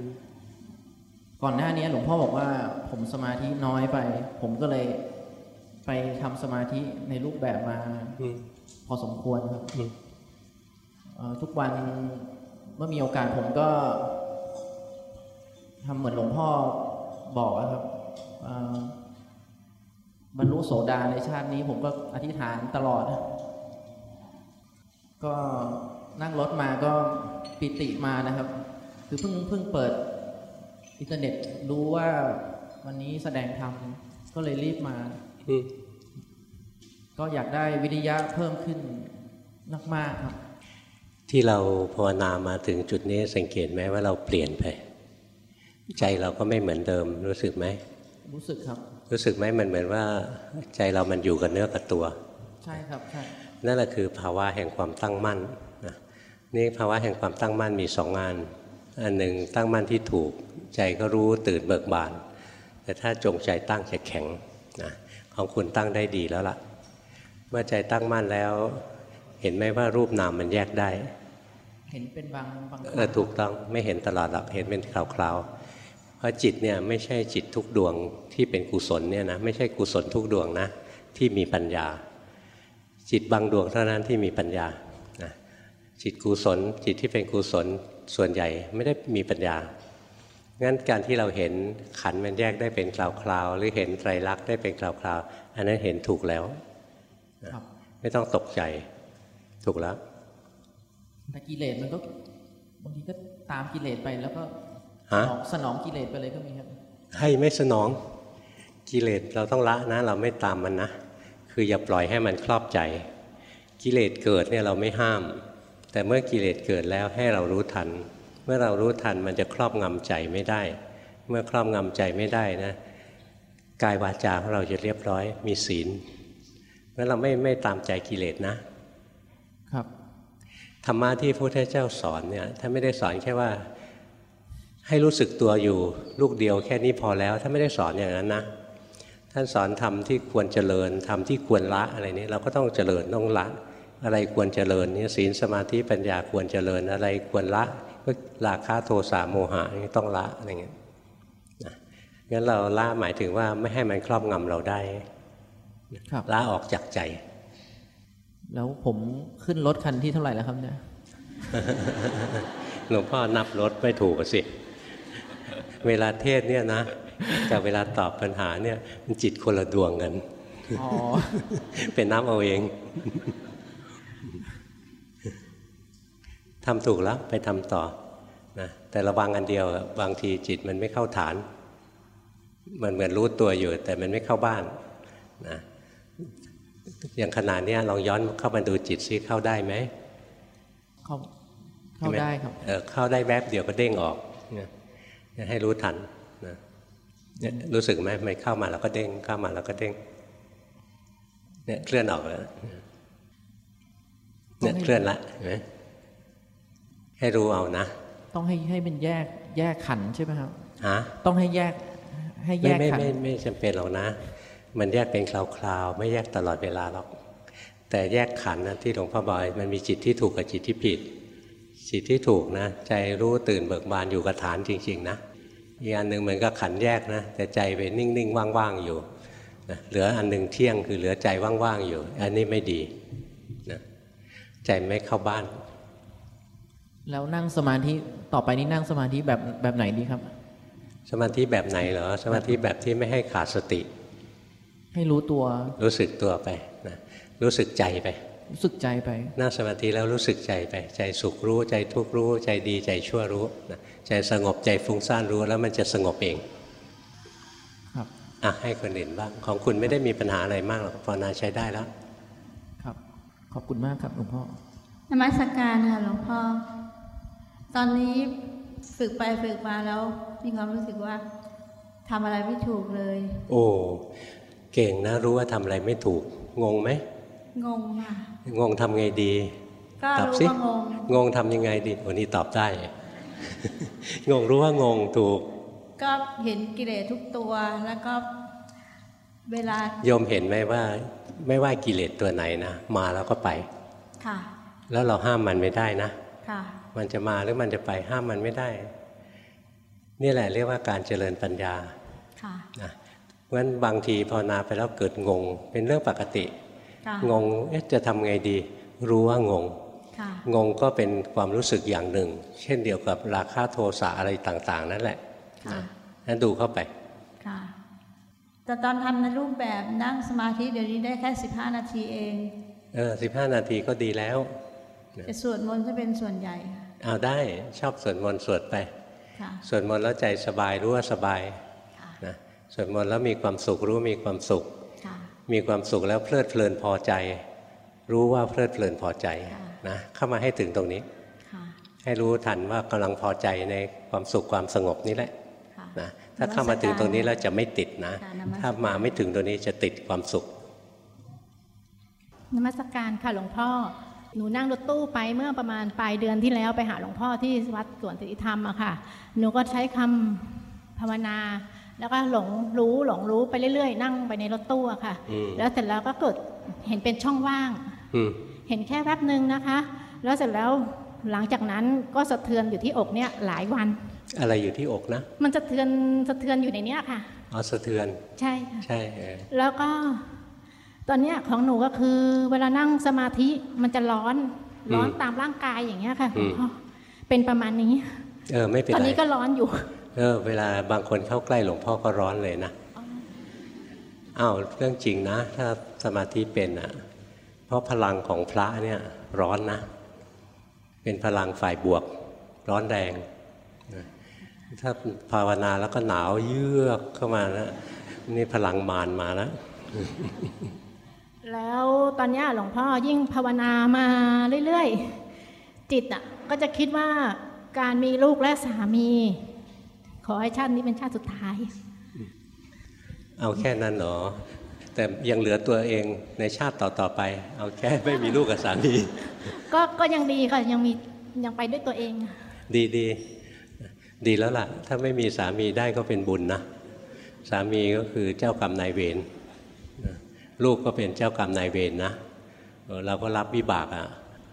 S2: ก่อนหน้านี้หลวงพ่อบอกว่า ผมสมาธิน้อยไป ผมก็เลยไปทำสมาธิในรูปแบบมา
S1: อืม
S2: พอสมควรครับ
S1: อืม
S2: เอ่อทุกวันเมื่อมีโอกาสผมก็ ทำเหมือนหลวงพ่อบอกอะครับเอ่อบรรลุโสดาในชาตินี้ ผมก็อธิษฐานตลอด ก็นั่งรถมาก็ปิติมานะครับ คือเพิ่งเพิ่งเปิดอินเทอร์เน็ตรู้ว่าวันนี้แสดงธรรมก็เลยรีบมา
S1: อืม
S2: ก็อยากได้วิทยะเพิ่มขึ้นมากๆครับ
S1: ที่เราภาวนามาถึงจุดนี้สังเกตไหมว่าเราเปลี่ยนไป ใจเราก็ไม่เหมือนเดิมรู้สึกไหม
S2: รู้สึกครับ
S1: รู้สึกไหมมันเหมือนว่า ใจเรามันอยู่กับเนื้อกับตัว
S2: ใช่ครับใช่
S1: นั่นแหละคือภาวะแห่งความตั้งมั่นนะนี่ภาวะแห่งความตั้งมั่นมีสองงานอันหนึ่งตั้งมั่นที่ถูก ใจก็รู้ตื่นเบิกบาน แต่ถ้าจงใจตั้งจะแข็งนะของคุณตั้งได้ดีแล้วล่ะ เมื่อใจตั้งมั่นแล้ว เห็นไหมว่ารูปนามมันแยกได้
S2: เห็นเป็นบางบางค
S1: เออถูกต้องไม่เห็นตลอดหรอกเห็นเป็นคราวๆ เพราะจิตเนี่ยไม่ใช่จิตทุกดวงที่เป็นกุศลเนี่ยนะไม่ใช่กุศลทุกดวงนะที่มีปัญญา จิตบางดวงเท่านั้นที่มีปัญญานะจิตกุศล จิตที่เป็นกุศลส่วนใหญ่ไม่ได้มีปัญญางั้นการที่เราเห็นขันธ์มันแยกได้เป็นคราวๆหรือเห็นไตรลักษณ์ได้เป็นคราวๆอันนั้นเห็นถูกแล้ว
S2: ครับ
S1: ไม่ต้องตกใจถูกแล้ว
S2: แต่กิเลสมันก็บางทีก็ตามกิเลสไปแล้วก็
S1: ฮะ
S2: สนองสนองกิเลสไปเลยก็มีครับ
S1: ให้ไม่สนองกิเลสเราต้องละนะ เราไม่ตามมันนะคืออย่าปล่อยให้มันครอบใจ กิเลสเกิดเนี่ยเราไม่ห้าม แต่เมื่อกิเลสเกิดแล้วให้เรารู้ทัน เมื่อเรารู้ทันมันจะครอบงำใจไม่ได้ เมื่อครอบงำใจไม่ได้นะกายวาจาของเราจะเรียบร้อยมีศีลเมื่อเราไม่ไม่ตามใจกิเลสนะ
S2: ครับ
S1: ธรรมะที่พระพุทธเจ้าสอนเนี่ยท่านไม่ได้สอนแค่ว่า ให้รู้สึกตัวอยู่ลูกเดียวแค่นี้พอแล้วท่านไม่ได้สอนอย่างนั้นนะ ท่านสอนทำที่ควรเจริญทำที่ควรละอะไรนี้เราก็ต้องเจริญต้องละ อะไรควรเจริญเนี่ยศีลสมาธิปัญญาควรเจริญอะไรควรละก็ราคะโทสะโมหะนี่ต้องละอะไรเงี้ยนะงั้นเราละหมายถึงว่าไม่ให้มันครอบงำเราได้
S2: ครับ
S1: ละออกจากใจ
S2: แล้วผมขึ้นรถคันที่เท่าไหร่แล้วครับเนี่ย
S1: หลวงพ่อนับรถไม่ถูกอะสิ เวลาเทศเนี่ยนะกับเวลาตอบปัญหาเนี่ยมันจิตคนละดวงกัน
S2: อ๋อ
S1: เป็นน้ำเอาเองทำถูกแล้วไปทำต่อนะแต่ระวังอันเดียวอะบางทีจิตมันไม่เข้าฐาน มันเหมือนรู้ตัวอยู่ แต่มันไม่เข้าบ้านนะอย่างขนาดเนี้ยลองย้อนเข้ามาดูจิตซิเข้าได้ไหม
S2: เข้าเข้าได้ครับ
S1: เออเข้าได้แวบเดียวก็เด้งออกเนี่ยเนี่ย ให้รู้ทันนะเนี่ยรู้สึกไหมมันเข้ามาแล้วก็เด้งเข้ามาแล้วก็เด้งเนี่ยเคลื่อนออกแล้วเนี่ยเคลื่อนละเห็นไหมให้รู้เอานะ
S2: ต้องให้ให้เป็นแยกแยกขันธ์ใช่ไหมครับ
S1: ฮะ
S2: ต้องให้แยกให้แย
S1: ไม่
S2: ก
S1: ไม่
S2: ขัน
S1: ไม่
S2: ธ์
S1: ไม่จำเป็นหรอกนะ มันแยกเป็นคราวๆไม่แยกตลอดเวลาหรอกแต่แยกขันธ์นะที่หลวงพ่อบอกมันมีจิตที่ถูกกับจิตที่ผิด จิตที่ถูกนะใจรู้ตื่นเบิกบานอยู่กับฐานจริง ๆ นะอีกอันหนึ่งเหมือนกับขันธ์แยกนะแต่ใจไปนิ่งๆว่างๆอยู่นะเหลืออันหนึ่งเที่ยงคือเหลือใจว่างๆอยู่ อันนี้ไม่ดีนะใจไม่เข้าบ้าน
S2: แล้วนั่งสมาธิต่อไปนี้นั่งสมาธิแบบแบบไหนดีครับ
S1: สมาธิแบบไหนเหรอสมาธิแบบที่ไม่ให้ขาดสติ
S2: ให้รู้ตัว
S1: รู้สึกตัวไปนะรู้สึกใจไป
S2: รู้สึกใจไป
S1: นั่งสมาธิแล้วรู้สึกใจไป ใจสุขรู้ใจทุกข์รู้ ใจดีใจชั่วรู้นะใจสงบใจฟุ้งซ่านรู้แล้วมันจะสงบเอง
S2: ครับ
S1: อะให้คนอื่นบ้างของคุณไม่ได้มีปัญหาอะไรมากหรอกภาวนาใช้ได้แล้ว
S2: ครับ ขอบคุณมากครับหลวงพ่อ
S3: นมัสการค่ะหลวงพ่อ ตอนนี้ฝึกไปฝึกมาแล้ว มีความรู้สึกว่าทำอะไรไม่ถูกเลย
S1: โอ้เก่งนะรู้ว่าทำอะไรไม่ถูก งงไหม
S3: งงค่ะ
S1: งงทำไงดี
S3: ก็
S1: ตอบ
S3: รู้
S1: สิ
S3: ว่างง
S1: งงทำยังไงดีวันนี้ตอบได้ งงรู้ว่างงถูก
S3: ก็เห็นกิเลสทุกตัวแล้วก็เวลา
S1: โยมเห็นไหมว่า ไม่ว่ากิเลสตัวไหนนะมาแล้วก็ไป
S3: ค่ะ
S1: แล้วเราห้ามมันไม่ได้นะ
S3: ค่ะ
S1: มันจะมาหรือมันจะไปห้ามมันไม่ได้ นี่แหละเรียกว่าการเจริญปัญญา
S3: ค่ะ
S1: นะเพราะฉะนั้นบางทีภาวนาไปแล้วเกิดงง เป็นเรื่องปกติ
S3: ค่ะ
S1: งงเอ๊ะจะทำไงดี รู้ว่างง
S3: ค่ะ
S1: งงก็เป็นความรู้สึกอย่างหนึ่ง เช่นเดียวกับราคะโทสะอะไรต่าง ๆ นั่นแหละ
S3: ค่ะ
S1: นั้นดูเข้าไป
S3: ค่ะแต่ตอนทำในรูปแบบนั่งสมาธิเดี๋ยวนี้ได้แค่ 15 นาทีเอง
S1: เออสิบห้านาทีก็ดีแล้ว
S3: จะสวดมนต์จะเป็นส่วนใหญ่ค่ะ
S1: เอาได้ชอบสวดมนต์สวดไป
S3: ค่ะ
S1: สวดมนต์แล้วใจสบายรู้ว่าสบาย
S3: ค่ะ
S1: นะสวดมนต์แล้วมีความสุขรู้มีความสุข
S3: ค่ะ
S1: มีความสุขแล้วเพลิดเพลินพอใจ รู้ว่าเพลิดเพลินพอใจ
S3: ค่ะ
S1: นะเข้ามาให้ถึงตรงนี้
S3: ค่ะ
S1: ให้รู้ทันว่ากำลังพอใจในความสุขความสงบนี้แหละ
S3: ค่ะ
S1: นะถ้าเข้ามาถึงตรงนี้แล้วจะไม่ติดนะ
S3: ค่ะนมัสการ
S1: ถ้ามาไม่ถึงตรงนี้จะติดความสุข
S4: นมัสการค่ะหลวงพ่อหนูนั่งรถตู้ไปเมื่อประมาณปลายเดือนที่แล้วไปหาหลวงพ่อที่วัดสวนสิริธรรมอะค่ะ หนูก็ใช้คำภาวนา แล้วก็หลงรู้หลงรู้ไปเรื่อยๆ นั่งไปในรถตู้อะค่ะ
S1: อืม
S4: แล้วเสร็จแล้วก็เกิดเห็นเป็นช่องว่าง
S1: อืม
S4: เห็นแค่แป๊บหนึ่งนะคะ แล้วเสร็จแล้วหลังจากนั้นก็สะเทือนอยู่ที่อกเนี่ยหลายวัน
S1: อะไรอยู่ที่อกนะ
S4: มันสะเทือนสะเทือนอยู่ในเนี้ยค่ะ
S1: อ๋อสะเทือน
S4: ใช่ค่ะ
S1: ใช่เออ
S4: แล้วก็ตอนเนี้ยของหนูก็คือเวลานั่งสมาธิมันจะร้อนร้อนตามร่างกายอย่างเงี้ยค่ะหลวงพ่อเป็นประมาณนี้
S1: เออไม่เป็น
S4: ตอน
S1: ไร
S4: นี้ก็ร้อนอยู่
S1: เออเวลาบางคนเข้าใกล้หลวงพ่อก็ร้อนเลยนะอ้าวเรื่องจริงนะ ถ้าสมาธิเป็นอะ เพราะพลังของพระเนี่ยร้อนนะ เป็นพลังฝ่ายบวก ร้อนแรงนะถ้าภาวนาแล้วก็หนาวเยือกเข้ามานะนี่พลังมารมาแล้ว
S4: แล้วตอนเนี้ยหลวงพ่อยิ่งภาวนามาเรื่อยๆ จิตอะก็จะคิดว่าการมีลูกและสามี ขอให้ชาตินี้เป็นชาติสุดท้าย
S1: เอาแค่นั้นเหรอ แต่ยังเหลือตัวเองในชาติต่อๆไป เอาแค่ไม่มีลูกกับสามี
S4: ก็ก็ยังดีค่ะยังมียังไปด้วยตัวเอง
S1: ดีดีดีแล้วล่ะ ถ้าไม่มีสามีได้ก็เป็นบุญนะ สามีก็คือเจ้ากรรมนายเวรนะลูกก็เป็นเจ้ากรรมนายเวรนะเออเราก็รับวิบากอะ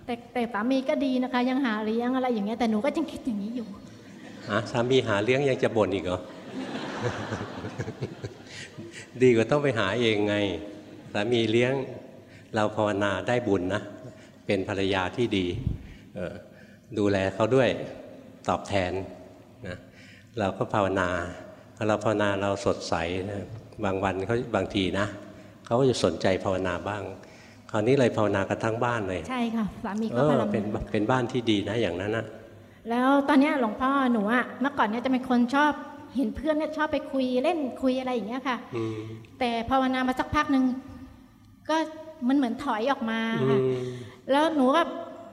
S4: แต่แต่สามีก็ดีนะคะ ยังหาเลี้ยงอะไรอย่างเงี้ยแต่หนูก็ยังคิดอย่างนี้อยู่
S1: ฮะสามีหาเลี้ยงยังจะบ่นอีกเหรอ ดีกว่าต้องไปหาเองไง สามีเลี้ยงเราภาวนาได้บุญนะ เป็นภรรยาที่ดีเออดูแลเขาด้วยตอบแทนนะเราก็ภาวนาพอเราภาวนาเราสดใสนะบางวันเขาบางทีนะเขาก็จะสนใจภาวนาบ้าง คราวนี้เลยภาวนากันทั้งบ้านเลย
S4: ใช่ค่ะสามี
S1: เอ
S4: ก็
S1: อ
S4: พลัง
S1: เป็นเป็นบ้านที่ดีนะอย่างนั้นนะ
S4: แล้วตอนเนี้ยหลวงพ่อหนูอะเมื่อก่อนเนี่ยจะเป็นคนชอบเห็นเพื่อนเนี่ยชอบไปคุยเล่นคุยอะไรอย่างเงี้ยค่ะ
S1: อืม
S4: แต่ภาวนามาสักพักหนึ่งก็มันเหมือนถอยออกมา
S1: อื
S4: ค่ะ
S1: ม
S4: แล้วหนูก็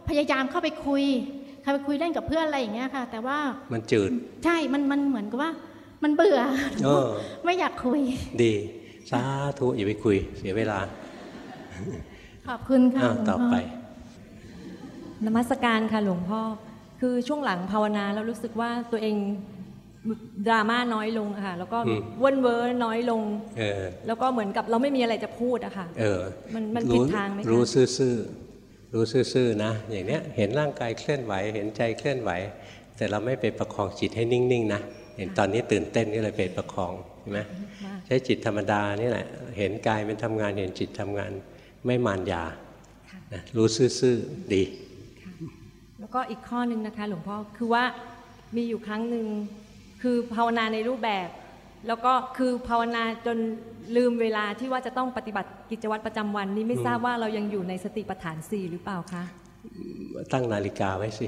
S4: พยายามเข้าไปคุยเข้าไปคุยเล่นกับเพื่อนอะไรอย่างเงี้ยค่ะ แต่ว่า
S1: มันจืด
S4: ใช่มันมันเหมือนกับว่า มันเบื่อ
S1: เออ
S4: ไม่อยากคุย
S1: ดีสาธุอย่าไปคุย เสียเวลา
S4: ขอบคุณค่ะ
S1: อ้าว
S4: หลวง
S1: ต่อ
S4: พ่อ
S1: ไป
S5: นมัสการค่ะหลวงพ่อ คือช่วงหลังภาวนาแล้วรู้สึกว่าตัวเองดราม่าน้อยลงอะค่ะแล้วก็
S1: อืม
S5: เว้นเว้อน้อยลง
S1: เออ
S5: แล้วก็เหมือนกับเราไม่มีอะไรจะพูดอะค่ะ
S1: เออ
S5: มันมัน
S1: รู้
S5: ผิดทางไหมคะ
S1: รู้ซื่อๆรู้ซื่อๆนะ อย่างเนี้ยเห็นร่างกายเคลื่อนไหว เห็นใจเคลื่อนไหว แต่เราไม่ไปประคองจิตให้นิ่งๆนะเห็นตอนนี้ตื่นเต้นก็เลยไปประคองใช่ไหมใช้จิตธรรมดานี่แหละ เห็นกายมันทำงานเห็นจิตทำงานไม่มานยานะรู้ซื่อๆดี
S5: แล้วก็อีกข้อหนึ่งนะคะ หลวงพ่อคือว่ามีอยู่ครั้งหนึ่งคือภาวนาในรูปแบบ แล้วก็คือภาวนาจนลืมเวลาที่ว่าจะต้องปฏิบัติกิจวัตรประจำวันนี้ไม่ทราบว่าเรายังอยู่ในสติปัฏฐานสี่หรือเปล่าคะ
S1: ตั้งนาฬิกาไว้สิ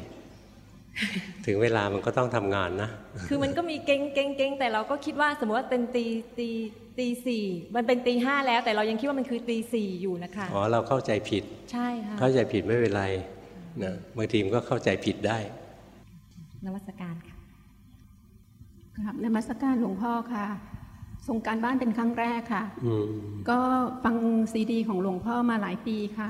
S1: ถึงเวลามันก็ต้องทำงานนะ
S5: คือมันก็มีเก้งเก้งเก้งแต่เราก็คิดว่าสมมติว่าเป็นตีตีตีสี่มันเป็นตีห้าแล้วแต่เรายังคิดว่ามันคือตีสี่อยู่นะคะ
S1: อ๋อเราเข้าใจผิด
S5: ใช่ค่ะ
S1: เข้าใจผิดไม่เป็นไร นะบางทีมันก็เข้าใจผิดได้
S5: นวัตการค่ะ
S6: ครับนมัสการหลวงพ่อค่ะ ส่งการบ้านเป็นครั้งแรกค่ะ
S1: อืม
S6: ก็ฟังซีดี ของหลวงพ่อมาหลายปีค่ะ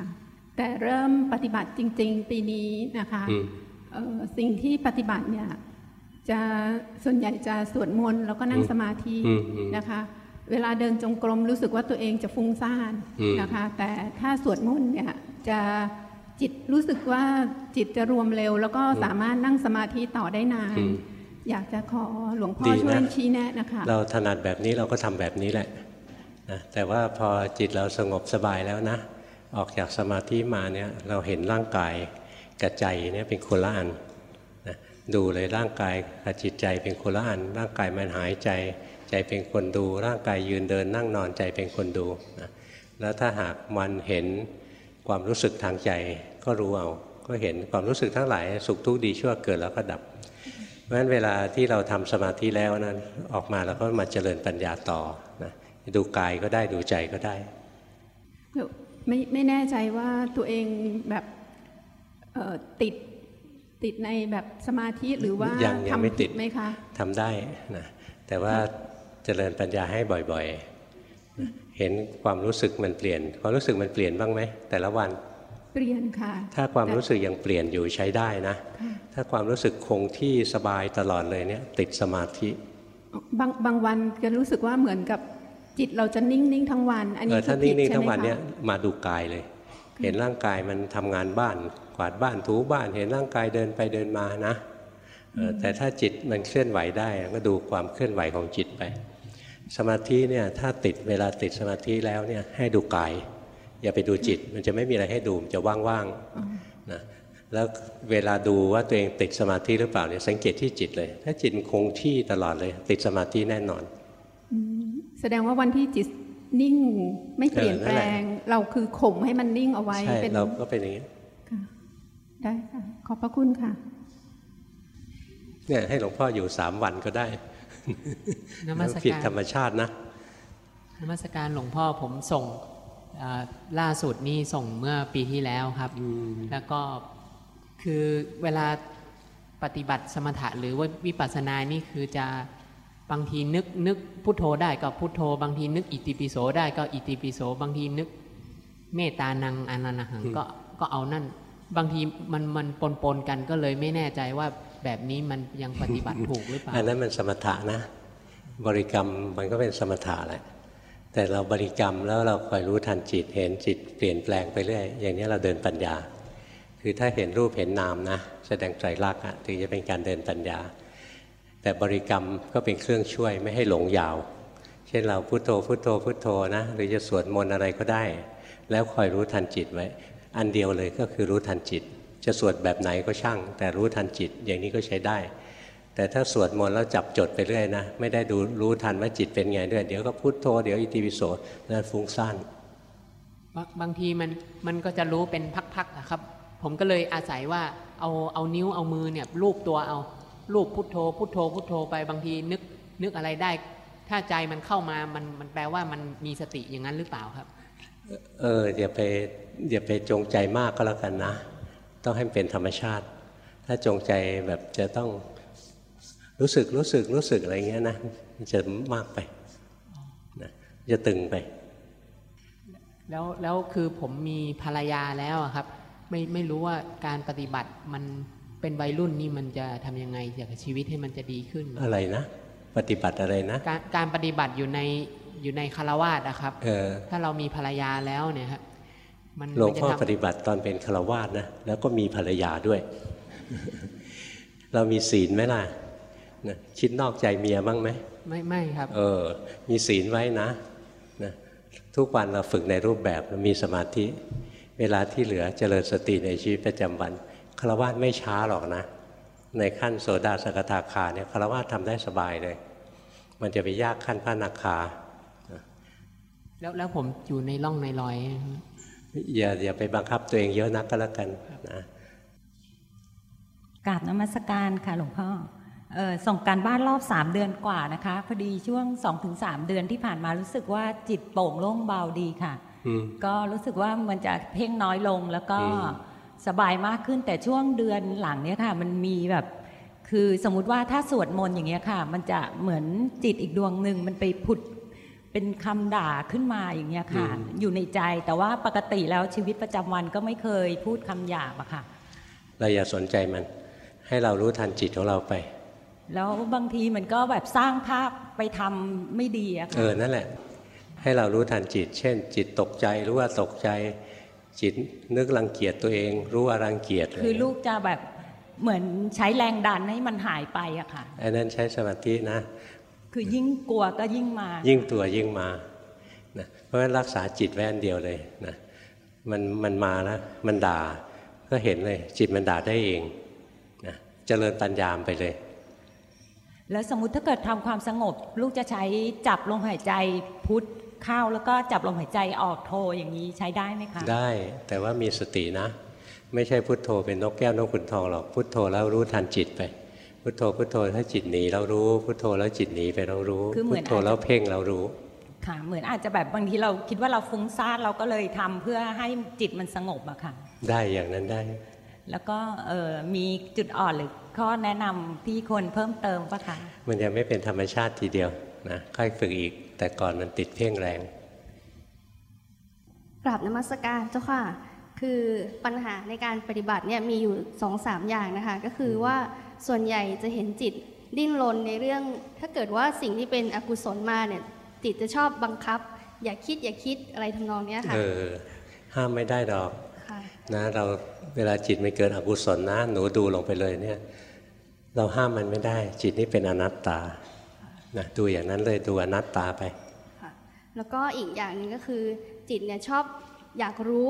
S6: แต่เริ่มปฏิบัติจริง ๆ ปีนี้นะคะ
S1: อืม
S6: เอ่อสิ่งที่ปฏิบัติเนี่ย จะส่วนใหญ่จะสวดมนต์แล้วก็นั่ง
S1: อืม
S6: สมาธิ
S1: อืมอืม
S6: นะคะ เวลาเดินจงกรมรู้สึกว่าตัวเองจะฟุ้งซ่าน
S1: อืม
S6: นะคะ แต่ถ้าสวดมนต์เนี่ยจะ จิตรู้สึกว่าจิตจะรวมเร็ว แล้วก็สามารถนั่งสมาธิต่อได้นาน
S1: อืม
S6: อยากจะขอหลวงพ่อ
S1: ดีนะ
S6: ช่วยชี้แนะนะคะ
S1: เราถนัดแบบนี้เราก็ทำแบบนี้แหละนะแต่ว่าพอจิตเราสงบสบายแล้วนะ ออกจากสมาธิมาเนี่ยเราเห็นร่างกายกับใจเนี่ยเป็นคนละอันนะดูเลยร่างกายกับจิตใจเป็นคนละอัน ร่างกายมันหายใจ ใจเป็นคนดู ร่างกายยืนเดินนั่งนอนใจเป็นคนดูนะแล้วถ้าหากมันเห็น ความรู้สึกทางใจก็รู้เอา ก็เห็นความรู้สึกทั้งหลายสุขทุกข์ดีชั่วเกิดแล้วก็ดับ เพราะฉะนั้นเวลาที่เราทำสมาธิแล้วนะออกมาเราก็มาเจริญปัญญาต่อนะดูกายก็ได้ดูใจก็ได้
S6: ไม่ไม่แน่ใจว่าตัวเองแบบเอ่อติดติดในแบบสมาธิหรือว่า
S1: ยังยังไม่
S6: ทำ
S1: ติ
S6: ผิ
S1: ด
S6: ดไหมคะ
S1: ทำได้นะแต่ว่าเจริญปัญญาให้บ่อยๆนะ เห็นความรู้สึกมันเปลี่ยนความรู้สึกมันเปลี่ยนบ้างไหมแต่ละวัน
S6: เปลี่ยนค่ะ
S1: ถ้าความ
S6: แต่
S1: รู้สึกยังเปลี่ยนอยู่ใช้ได้นะ
S6: ค่ะ
S1: ถ้าความรู้สึกคงที่สบายตลอดเลยเนี่ยติดสมาธิ
S6: บางบางวันจะรู้สึกว่าเหมือนกับจิตเราจะนิ่งนิ่งทั้งวัน อัน
S1: เอ
S6: นี้
S1: อถ้า
S6: คือผิด
S1: นิ่งๆ
S6: ใช่
S1: ทั้ง
S6: ไหม
S1: วัน
S6: คะ
S1: เนี่ยมาดูกายเลย เห็นร่างกายมันทำงานบ้าน กวาดบ้านถูบ้าน เห็นร่างกายเดินไปเดินมานะเออแต่ถ้าจิตมันเคลื่อนไหวได้ก็ดูความเคลื่อนไหวของจิตไป สมาธิเนี่ยถ้าติดเวลาติดสมาธิแล้วเนี่ยให้ดูกาย อย่าไปดูจิต มันจะไม่มีอะไรให้ดูมันจะว่างๆนะแล้วเวลาดูว่าตัวเองติดสมาธิหรือเปล่าเนี่ยสังเกตที่จิตเลย ถ้าจิตมันคงที่ตลอดเลย ติดสมาธิแน่นอน
S6: แสดงว่าวันที่จิตนิ่งไม่เปลี่ยน
S1: เออนั่
S6: แป
S1: น
S6: ล
S1: แหละ
S6: งเราคือข่มให้มันนิ่งเอาไว้
S1: ใช่
S6: เป็น
S1: เราก็เป็นอย่างนี้
S6: ค่ะได้ค่ะขอบพระคุณค่ะ
S1: เนี่ยให้หลวงพ่ออยู่สามวันก็ได้
S7: นมัส
S1: ผิด
S7: การ
S1: ธรรมชาตินะ
S7: นมัสการหลวงพ่อผมส่งอ่าล่าสุดนี่ส่งเมื่อปีที่แล้วครับ แล้วก็คือเวลาปฏิบัติสมถะหรือว่าวิปัสสนานี่คือจะบางทีนึกนึกพุทโธได้ก็พุทโธ บางทีนึกอิติปิโสได้ก็อิติปิโส บางทีนึกเมตตานังอนันตหัง
S1: อืม
S7: ก็ก็เอานั่น บางทีมันมันปนปนๆกันก็เลยไม่แน่ใจว่า แบบนี้มันยังปฏิบัติถูกหรือเปล่า
S1: อันนั้นมันสมถะนะ บริกรรมมันก็เป็นสมถะแหละแต่เราบริกรรมแล้วเราคอยรู้ทันจิตเห็นจิตเปลี่ยนแปลงไปเรื่อยอย่างนี้เราเดินปัญญา คือถ้าเห็นรูปเห็นนามนะ แสดงไตรลักษณ์อะถึงจะเป็นการเดินปัญญา แต่บริกรรมก็เป็นเครื่องช่วยไม่ให้หลงยาว เช่นเราพุโทโธพุโทโธพุโทโธนะหรือจะสวดมนต์อะไรก็ได้ แล้วคอยรู้ทันจิตไว้ อันเดียวเลยก็คือรู้ทันจิต จะสวดแบบไหนก็ช่าง แต่รู้ทันจิตอย่างนี้ก็ใช้ได้ แต่ถ้าสวดมนต์แล้วจับจดไปเรื่อยนะ ไม่ได้ดูรู้ทันว่าจิตเป็นไงด้วย เดี๋ยวก็พุโทโธเดี๋ยวอิติปิโสนั่นฟุ้งซ่าน
S7: บางบางทีมันมันก็จะรู้เป็นพักๆอะครับ ผมก็เลยอาศัยว่าเอาเอานิ้วเอามือเนี่ยลูบตัวเอาลูบพุทโธ พุทโธพุทโธไปบางทีนึกนึกอะไรได้ ถ้าใจมันเข้ามามันมันแปลว่ามันมีสติอย่างนั้นหรือเปล่าครับ
S1: เอออย่าไปอย่าไปจงใจมากก็แล้วกันนะ ต้องให้มันเป็นธรรมชาติ ถ้าจงใจแบบจะต้องรู้สึกรู้สึกรู้สึกอะไรเงี้ยนะมันจะมากไปนะจะตึงไป
S7: แล้วแล้วคือผมมีภรรยาแล้วอะครับ ไม่ไม่รู้ว่าการปฏิบัติมันเป็นวัยรุ่นนี่มันจะทำยังไงอยากให้ชีวิตให้มันจะดีขึ้น
S1: อะไรนะ ปฏิบัติอะไรนะ
S7: การการปฏิบัติอยู่ในอยู่ในคารวาสนะครับ
S1: เออ
S7: ถ้าเรามีภรรยาแล้วเนี่ยครับมัน
S1: หลวง
S7: มันจะ
S1: พ่อ
S7: ทำ
S1: ปฏิบัติตอนเป็นฆราวาสนะแล้วก็มีภรรยาด้วย เรามีศีลไหมล่ะนะคิดนอกใจเมียบ้างไหม
S7: ไม่ไม่ครับ
S1: เออ มีศีลไว้นะนะทุกวันเราฝึกในรูปแบบเรามีสมาธิ เวลาที่เหลือเจริญสติในชีวิตประจำวันฆราวาสไม่ช้าหรอกนะ ในขั้นโสดาสกทาคาเนี่ยฆราวาสทำได้สบายเลย มันจะไปยากขั้นพระนาคา
S7: แล้วแล้วผมอยู่ในร่องในรอย
S1: อย่าอย่าไปบังคับตัวเองเยอะนักก็แล้วกันนะ
S8: กราบนมัสการค่ะหลวงพ่อเออส่งการบ้านรอบสามเดือนกว่านะคะพอดีช่วงสองถึงสามเดือนที่ผ่านมารู้สึกว่าจิตโปร่งโล่งเบาดีค่ะ
S1: อืม
S8: ก็รู้สึกว่ามันจะเพ่งน้อยลงแล้วก็
S1: อืม
S8: สบายมากขึ้นแต่ช่วงเดือนหลังเนี้ยค่ะมันมีแบบคือสมมุติว่าถ้าสวดมนต์อย่างเงี้ยค่ะ มันจะเหมือนจิตอีกดวงหนึ่งมันไปผุด เป็นคำด่าขึ้นมาอย่างเงี้ยค่ะ อยู่ในใจแต่ว่าปกติแล้วชีวิตประจำวันก็ไม่เคยพูดคำหยาบอะค่ะ
S1: เราอย่าสนใจมัน ให้เรารู้ทันจิตของเราไป
S8: แล้วบางทีมันก็แบบสร้างภาพไปทำไม่ดีอะ
S1: เอ
S8: ค่ะ
S1: อนั่นแหละ ให้เรารู้ทันจิต เช่น จิตตกใจรู้ว่าตกใจ จิตนึกรังเกียจตัวเอง รู้ว่ารังเกียจเลย
S8: คือลูกจะแบบเหมือนใช้แรงดันให้มันหายไปอะค่ะ
S1: อันนั้นใช้สมาธินะ
S8: คือยิ่งกลัวก็ยิ่งมา
S1: ยิ่งตัวยิ่งมานะเพราะฉะนั้นรักษาจิตไว้อันเดียวเลยนะมันมันมานะมันด่าก็เห็นเลย จิตมันด่าได้เองนะเจริญปัญญามไปเลย
S8: แล้วสมมติถ้าเกิดทำความสงบ ลูกจะใช้จับลมหายใจพุทเข้าแล้วก็จับลมหายใจออกโทอย่างนี้ใช้ได้ไหมคะ
S1: ได้แต่ว่ามีสตินะ ไม่ใช่พุทโธเป็นนกแก้วนกขุนทองหรอกพุทโธแล้วรู้ทันจิตไป พุทโธพุทโธถ้าจิตหนีเรารู้พุทโธแล้วจิตหนีไปเรารู้
S8: คือเห
S1: พุ
S8: มื
S1: ท
S8: อน
S1: โธแล้วเพ่งเรารู้
S8: ค่ะเหมือนอาจจะแบบบางทีเราคิดว่าเราฟุ้งซ่านเราก็เลยทำเพื่อให้จิตมันสงบอะค่ะ
S1: ได้อย่างนั้นได้
S8: แล้วก็เออมีจุดอ่อนหรือข้อแนะนำที่ควรเพิ่มเติมปะคะ
S1: มันยังไม่เป็นธรรมชาติทีเดียวนะค่อยฝึกอีก แต่ก่อนมันติดเพ่งแรง
S9: กราบนมัสการเจ้าค่ะ คือปัญหาในการปฏิบัติเนี่ยมีอยู่สองสามอย่างนะคะ ก็คือว่า ส่วนใหญ่จะเห็นจิตดิ้นรนในเรื่อง ถ้าเกิดว่าสิ่งที่เป็นอกุศลมาเนี่ยจิตจะชอบบังคับ อย่าคิดอย่าคิดอะไรทำนองเนี้ยค่ะ
S1: เออห้ามไม่ได้ดอก
S9: ค่ะ
S1: นะเราเวลาจิตมันเกิดอกุศลนะหนูดูลงไปเลยเนี่ย เราห้ามมันไม่ได้ จิตนี่เป็นอนัตตานะดูอย่างนั้นเลยดูอนัตตาไป
S9: ค่ะแล้วก็อีกอย่างหนึ่งก็คือ จิตเนี่ยชอบอยากรู้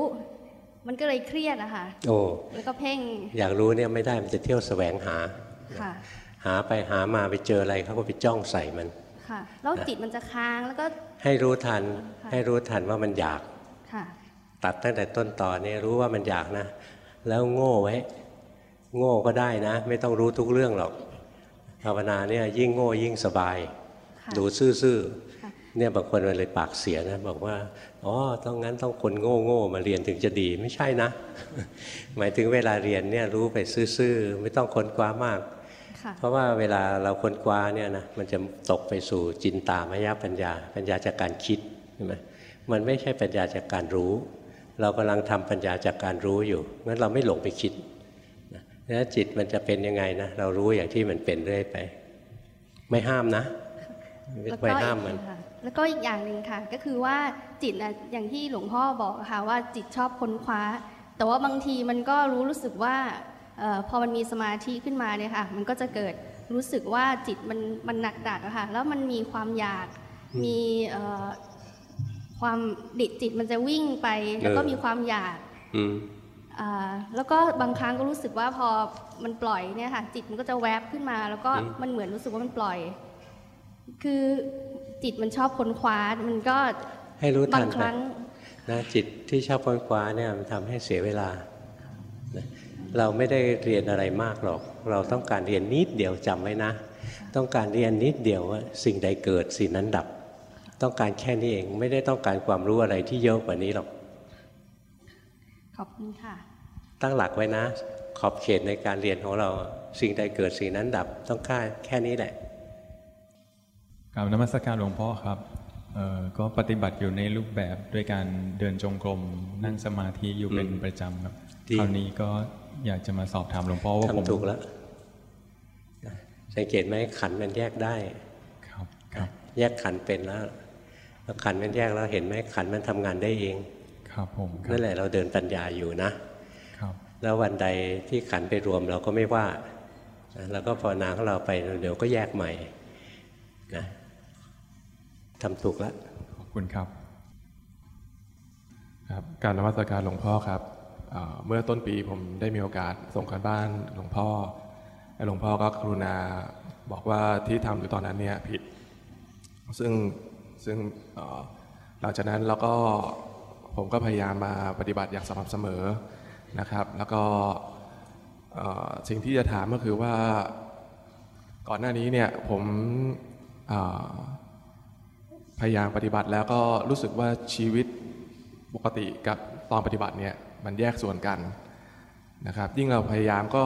S9: มันก็เลยเครียดอะค่ะ
S1: โอ้
S9: แล้วก็เพ่ง
S1: อยากรู้เนี่ยไม่ได้มันจะเที่ยวแสวงหา
S9: ค่ะ
S1: หาไปหามาไปเจออะไรเขาก็ไปจ้องใส่มัน
S9: ค่ะแล้วจิตมันจะค้างแล้วก็
S1: ให้รู้ทัน
S9: ค่ะ
S1: ให้รู้ทันว่ามันอยาก
S9: ค่ะ
S1: ตัดตั้งแต่ต้นตอนนี้รู้ว่ามันอยากนะ แล้วโง่ไว้ โง่ก็ได้นะ ไม่ต้องรู้ทุกเรื่องหรอกภาวนาเนี่ยยิ่งโง่ยิ่งสบาย
S9: ค่ะ
S1: ดูซื่อ
S9: ค่ะ
S1: ๆเนี่ยบางคนมันเลยปากเสียนะบอกว่า อ๋อต้องงั้นต้องคนโง่โง่ๆมาเรียนถึงจะดีไม่ใช่นะ หมายถึงเวลาเรียนเนี่ยรู้ไปซื่อๆไม่ต้องค้นคว้ามาก
S9: ค่ะ
S1: เพราะว่าเวลาเราค้นคว้าเนี่ยนะมันจะตกไปสู่จินตามยปัญญา ปัญญาจากการคิดใช่ไหมมันไม่ใช่ปัญญาจากการรู้ เรากำลังทำปัญญาจากการรู้อยู่งั้นเราไม่หลงไปคิดนะแล้วจิตมันจะเป็นยังไงนะเรารู้อย่างที่มันเป็นเรื่อยไป ไม่ห้ามนะไม่
S9: แล้ว
S1: ไป
S9: ก็
S1: ห้าม
S9: อี
S1: มัน
S9: กค่ะ แล้วก็อีกอย่างหนึ่งค่ะ ก็คือว่าจิตนะอย่างที่หลวงพ่อบอกอะค่ะว่าจิตชอบค้นคว้า แต่ว่าบางทีมันก็รู้รู้สึกว่าเออพอมันมีสมาธิขึ้นมาเนี่ยค่ะ มันก็จะเกิดรู้สึกว่าจิตมันมันหนักดักอะค่ะ แล้วมันมีความอยากมีเอ่อความดิจิตมันจะวิ่งไป แล้วก็
S1: เออ
S9: มีความอยาก
S1: อืม
S9: อ่าแล้วก็บางครั้งก็รู้สึกว่าพอมันปล่อยเนี่ยค่ะ จิตมันก็จะแวบขึ้นมา แล้วก็
S1: อืม
S9: มันเหมือนรู้สึกว่ามันปล่อย คือ จิตมันชอบค้นคว้ามันก็
S1: ให้รู้
S9: บา
S1: ทั
S9: ง
S1: น
S9: ค
S1: ไป
S9: รั้ง
S1: นะจิตที่ชอบค้นคว้าเนี่ยมันทำให้เสียเวลานะเราไม่ได้เรียนอะไรมากหรอก เราต้องการเรียนนิดเดียวจำไว้นะ ต้องการเรียนนิดเดียวว่าสิ่งใดเกิดสิ่งนั้นดับ ต้องการแค่นี้เองไม่ได้ต้องการความรู้อะไรที่เยอะกว่านี้หรอก
S9: ขอบคุณค่ะ
S1: ตั้งหลักไว้นะ ขอบเขตในการเรียนของเรา สิ่งใดเกิดสิ่งนั้นดับ ต้องค่าแค่นี้แหละ
S10: กราบนมัสการหลวงพ่อครับเอ่อก็ปฏิบัติอยู่ในรูปแบบด้วยการเดินจงกรมนั่งสมาธิอยู่เป็น
S1: อืม
S10: ประจำครับ
S1: ดี
S10: คราวนี้ก็อยากจะมาสอบถามหลวงพ่อว่าผม
S1: ทำถูกแล้วนะสังเกตไหมขันธ์มันแยกได้
S10: ครับครับ
S1: แยกขันธ์เป็นแล้วแล้วขันธ์มันแยกแล้วเห็นไหมขันธ์มันทำงานได้เอง
S10: ครับผมครั
S1: นั่
S10: บ
S1: นแหละเราเดินปัญญาอยู่นะ
S10: ครับ
S1: แล้ววันใดที่ขันธ์ไปรวมเราก็ไม่ว่านะเราก็ภาวนาของเราไปเดี๋ยวก็แยกใหม่นะ ทำถูกแล้ว
S10: ขอบคุณครับ
S11: ครับการนมัสการหลวงพ่อครับเมื่อต้นปีผมได้มีโอกาสส่งการบ้านหลวงพ่อและหลวงพ่อก็กรุณาบอกว่าที่ทำอยู่ตอนนั้นเนี่ยผิด ซึ่งซึ่งหลังจากนั้นเราก็ผมก็พยายามมาปฏิบัติอย่างสม่ำเสมอนะครับ แล้วก็สิ่งที่จะถามก็คือว่าก่อนหน้านี้เนี่ยผมอ พยายามปฏิบัติแล้วก็รู้สึกว่าชีวิตปกติกับตอนปฏิบัติเนี่ยมันแยกส่วนกันนะครับ ยิ่งเราพยายามก็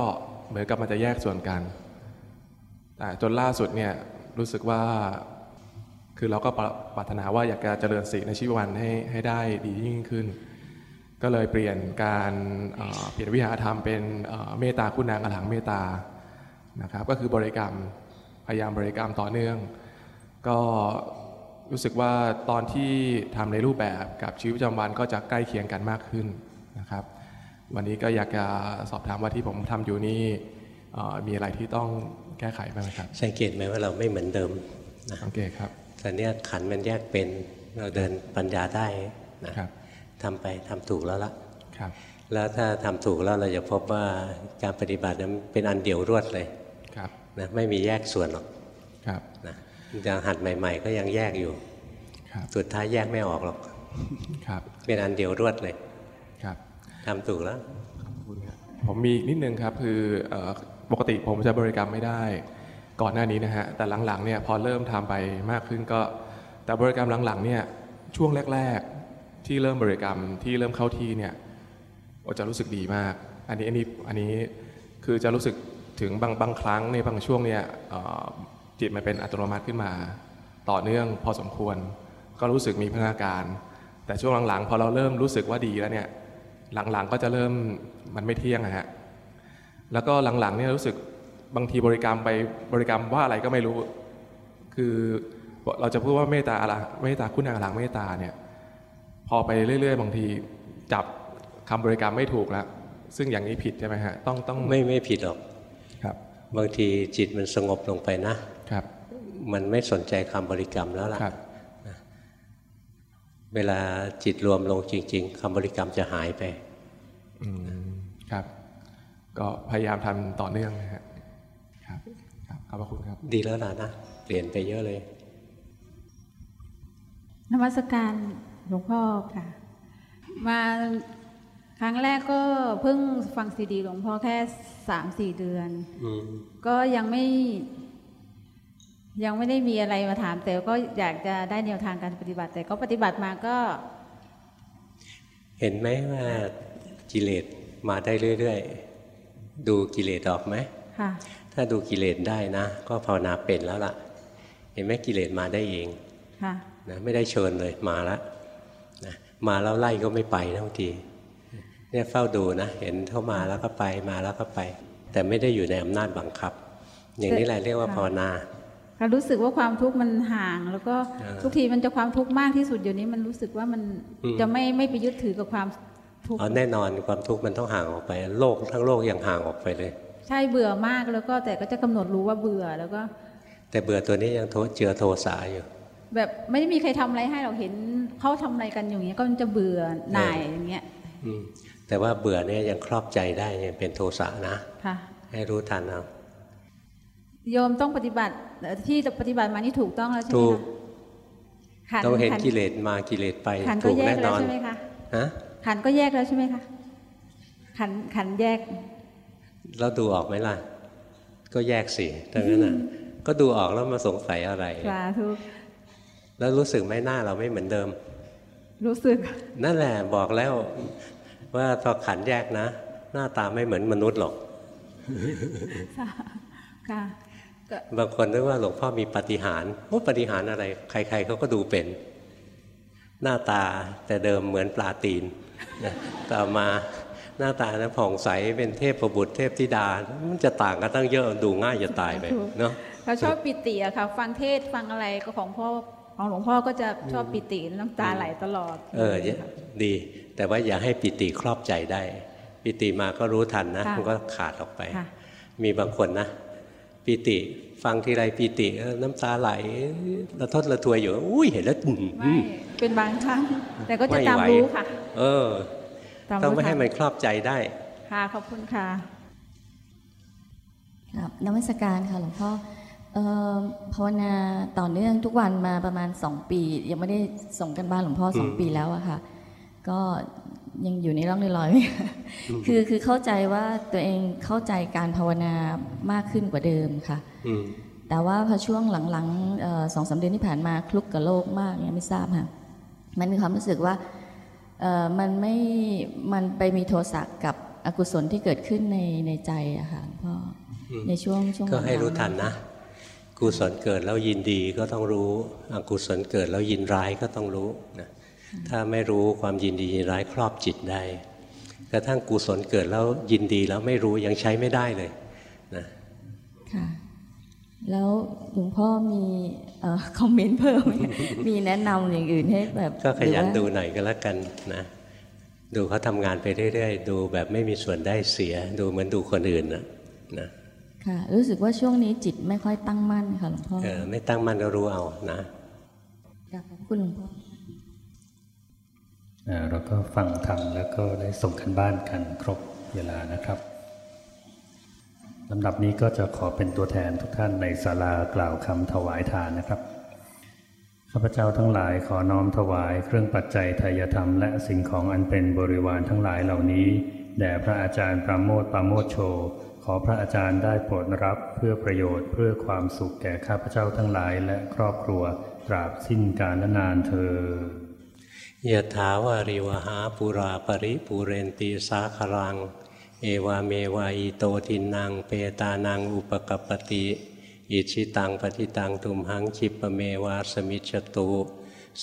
S11: เหมือนกับมันจะแยกส่วนกันแต่จนล่าสุดเนี่ยรู้สึกว่าคือเราก็ปรปารถนาว่าอยากจะเจริญสีในชีวิตวันให้ให้ได้ดียิ่งขึ้น ก็เลยเปลี่ยนการเอ่อเปลี่ยนวิหารธรรมเป็นเมตตาคุณนางอรหังเมตตานะครับ ก็คือบริกรรมพยายามบริกรรมต่อเนื่อง ก็ รู้สึกว่าตอนที่ทำในรูปแบบกับชีวิตประจำวันก็จะใกล้เคียงกันมากขึ้นนะครับ วันนี้ก็อยากจะสอบถามว่าที่ผมทำอยู่นี่เอ่อมีอะไรที่ต้องแก้ไขบ้างไหมครับ
S1: สังเกตไหมว่าเราไม่เหมือนเดิมนะ
S11: โอเคครับ
S1: แต่เนี้ยขันธ์มันแยกเป็นเราเดินปัญญาได้นะครับทำไปทำถูกแล้วละ
S11: ครับ
S1: แล้วถ้าทำถูกแล้วเราจะพบว่าการปฏิบัตินั้นเป็นอันเดียวรวดเลย
S11: ครับ
S1: นะไม่มีแยกส่วนหรอก
S11: ครับ
S1: นะอ ย่างหัดใหม่ ๆ ก็ยังแยกอยู่
S11: ครับ
S1: สุดท้ายแยกไม่ออกหรอก
S11: ครับ
S1: เป็นอันเดียวรวดเลย
S11: ครับ
S1: ทำถูกแล้ว
S11: ผมมีอีกนิดนึงครับคือเอ่อปกติผมจะบริกรรมไม่ได้ ก่อนหน้านี้นะฮะแต่หลังๆเนี่ยพอเริ่มทำไปมากขึ้นก็ แต่บริกรรมหลังๆเนี่ยช่วงแรก ๆ ที่เริ่มบริกรรมที่เริ่มเข้าที่เนี่ยโอจะรู้สึกดีมาก อันนี้อันนี้อันนี้คือจะรู้สึกถึงบางบางครั้งในบางช่วงเนี่ยเอ่อ จิตมันเป็นอัตโนมัติขึ้นมา ต่อเนื่องพอสมควร ก็รู้สึกมีพัฒนาการ แต่ช่วงหลังๆ พอเราเริ่มรู้สึกว่าดีแล้วเนี่ยหลังๆก็จะเริ่มมันไม่เที่ยงอะฮะแล้วก็หลังๆเนี่ยรู้สึกบางทีบริกรรมไปบริกรรมว่าอะไรก็ไม่รู้ คือเราจะพูดว่าเมตตาอะไรเมตตาคุณอาหลังเมตตาเนี่ยพอไปเรื่อยๆ บางทีจับคำบริกรรมไม่ถูกแล้วซึ่งอย่างนี้ผิดใช่ไหมฮะต้องต้อง
S1: ไม่ไม่ผิดหรอก
S11: ครับ
S1: บางทีจิตมันสงบลงไปนะ
S11: ครับ
S1: มันไม่สนใจคำบริกรรมแล้วล่ะ
S11: ครับ
S1: นะเวลาจิตรวมลงจริง ๆคำบริกรรมจะหายไป
S11: อืมครับ ก็พยายามทำต่อเนื่องนะฮะครับครับขอบพระคุณครับ
S1: ดีแล้วล่ะนะเปลี่ยนไปเยอะเลย
S3: นมัสการหลวงพ่อค่ะ มาครั้งแรกก็เพิ่งฟังซีดีหลวงพ่อแค่สามสี่เดือน
S1: อืม
S3: ก็ยังไม่ ยังไม่ได้มีอะไรมาถามแต่ก็อยากจะได้แนวทางการปฏิบัติ แต่ก็ปฏิบัติมาก็
S1: เห็นไหมว่ากิเลสมาได้เรื่อยๆ ดูกิเลสออกไหม
S3: ค่ะ
S1: ถ้าดูกิเลสได้นะ ก็ภาวนาเป็นแล้วล่ะ เห็นไหมกิเลสมาได้เอง
S3: ค่ะ
S1: นะไม่ได้เชิญเลยมาแล้วนะมาแล้วไล่ก็ไม่ไปนะบางทีเนี่ยเฝ้าดูนะเห็นเข้ามาแล้วก็ไปมาแล้วก็ไป แต่ไม่ได้อยู่ในอำนาจบังคับ อย่างนี้แหละเรียกว่า
S3: ค่ะ
S1: ภาวนา
S3: เรารู้สึกว่าความทุกข์มันห่าง แล้วก็
S1: อ่า
S3: ทุกทีมันจะความทุกข์มากที่สุดเดี๋ยวนี้มันรู้สึกว่ามัน
S1: อืม
S3: จะไม่ไม่ไปยึดถือกับความทุกข์
S1: อ๋อแน่นอนความทุกข์มันต้องห่างออกไป โลกทั้งโลกยังห่างออกไปเลย
S3: ใช่เบื่อมากแล้วก็แต่ก็จะกำหนดรู้ว่าเบื่อแล้วก็
S1: แต่เบื่อตัวนี้ยังโทษเจือโทสาอยู่
S3: แบบไม่ได้มีใครทำอะไรให้เราเห็นเขาทำอะไรกันอย่างเงี้ยก็มันจะเบื่อหน่ายอย่างเงี้ย
S1: อืมแต่ว่าเบื่อเนี่ยยังครอบใจได้ยังเป็นโทสะนะ
S3: ค่ะ
S1: ให้รู้ทันเอา
S3: โยมต้องปฏิบัติเอ่อที่ปฏิบัติมานี่ถูกต้องแล้วใช่ไหม
S1: ถูก
S3: คะขัน
S1: ต้องเห็น
S3: ขัน
S1: กิเลสมากิเลสไป
S3: ขันก็
S1: ถูก
S3: แยก
S1: แน่น
S3: แล้ว
S1: อน
S3: ใช่ไหมคะ
S1: ฮะ
S3: ขันก็แยกแล้วใช่ไหมคะขันขันแยก
S1: เราดูออกไหมล่ะ ก็แยกสิดังนั้นน่ะ ก็ดูออกแล้วมาสงสัยอะไร
S3: สาธุ
S1: แล้วรู้สึกไหมหน้าเราไม่เหมือนเดิม
S3: รู้สึก
S1: นั่นแหละบอกแล้ว ว่าพอขันแยกนะ หน้าตาไม่เหมือนมนุษย์หรอก
S3: ค่ะก็
S1: บางคนนึกว่าหลวงพ่อมีปาฏิหารย์โอ้ปาฏิหารย์อะไร ใคร ๆเขาก็ดูเป็น หน้าตาแต่เดิมเหมือนปลาตีนนะต่อมาหน้าตานะผ่องใสเป็นเทพประบุตรเทพธิดา มันจะต่างกันตั้งเยอะดูง่ายจะตายไปเนาะ
S3: เราชอบปิติอะค่ะ ฟังเทศฟังอะไรก็ของพ่อของหลวงพ่อก็จะชอบปิติน้ำตาไหลตลอด
S1: เออดี แต่ว่าอย่าให้ปิติครอบใจได้ ปิติมาก็รู้ทันนะ
S3: ค่ะ
S1: มันก็ขาดออกไป
S3: ค่ะ
S1: มีบางคนนะ ปิติ ฟังทีไรปิติเออน้ำตาไหลระทดระทวยอยู่ อุ้ยเห็นแล้วอืม
S3: ไม่เป็นบางครั้ง แต่ก็จะ
S1: ไม่
S3: ตาม
S1: ไหว
S3: รู้ค่ะ
S1: เออ
S3: ตามรู้
S1: ต้องไม่ให้
S3: ทัน
S1: มันครอบใจได้
S3: ค่ะขอบคุณค่ะ
S12: ครับนมัสการค่ะหลวงพ่อเอ่อภาวนาต่อเนื่องทุกวันมาประมาณ2ปี ยังไม่ได้ส่งกันบ้านหลวงพ่อสอง
S1: อืม
S12: ปีแล้วอะค่ะ ก็ ยังอยู่ในร่องในรอยไม่คือคือเข้าใจว่าตัวเองเข้าใจการภาวนามากขึ้นกว่าเดิมค่ะ
S1: อืม
S12: แต่ว่าพอช่วงหลังๆเอ่อสองสามเดือนที่ผ่านมาคลุกกับโลกมากเนี่ยไม่ทราบค่ะมันมีความรู้สึกว่าเอ่อมันไม่มันไปมีโทสะกับอกุศลที่เกิดขึ้นในในใจอะค่ะหลวงพ่ออ
S1: ม
S12: ในช่วงช่วง
S1: ก็ให้
S12: ลังๆ
S1: รู้ทันนะ กุศลเกิดแล้วยินดีก็ต้องรู้ อกุศลเกิดแล้วยินร้ายก็ต้องรู้นะ ถ้าไม่รู้ความยินดียินร้ายครอบจิตได้ กระทั่งกุศลเกิดแล้วยินดีแล้วไม่รู้ยังใช้ไม่ได้เลยนะ
S12: ค่ะแล้วหลวงพ่อมีเอ่อคอมเมนต์เพิ่มไหมมีแนะนำอย่างอื่นให้แบบ
S1: ก็ขยัน
S12: หรือว่า
S1: ดูหน่อยก็แล้วกันนะ ดูเขาทำงานไปเรื่อยๆ ดูแบบไม่มีส่วนได้เสีย ดูเหมือนดูคนอื่นนะนะ
S12: ค่ะ รู้สึกว่าช่วงนี้จิตไม่ค่อยตั้งมั่นค่ะหลวงพ่อ
S1: เออไม่ตั้งมั่นก็รู้เอานะ
S12: ค่ะขอบคุณหลวงพ่อ
S13: อ่า เราก็ฟังธรรมแล้วก็ได้ส่งกันบ้านกันครบเวลานะครับลำดับนี้ก็จะขอเป็นตัวแทนทุกท่านในศาลากล่าวคำถวายทานนะครับข้าพเจ้าทั้งหลายขอน้อมถวายเครื่องปัจจัยทายธรรมและสิ่งของอันเป็นบริวารทั้งหลายเหล่านี้แด่พระอาจารย์ปราโมทปราโมทโช ขอพระอาจารย์ได้โปรดรับเพื่อประโยชน์เพื่อความสุขแก่ข้าพเจ้าทั้งหลายและครอบครัวตราบสิ้นกาลนานเธอ
S1: ยะถาวาริวหาปุราปริปูเรนตีสาครัง เอวาเมวายโตทินัง เปตานังอุปกปปติ อิชิตังปฏิตังตุมหังคิปะเมวาสมิจตุ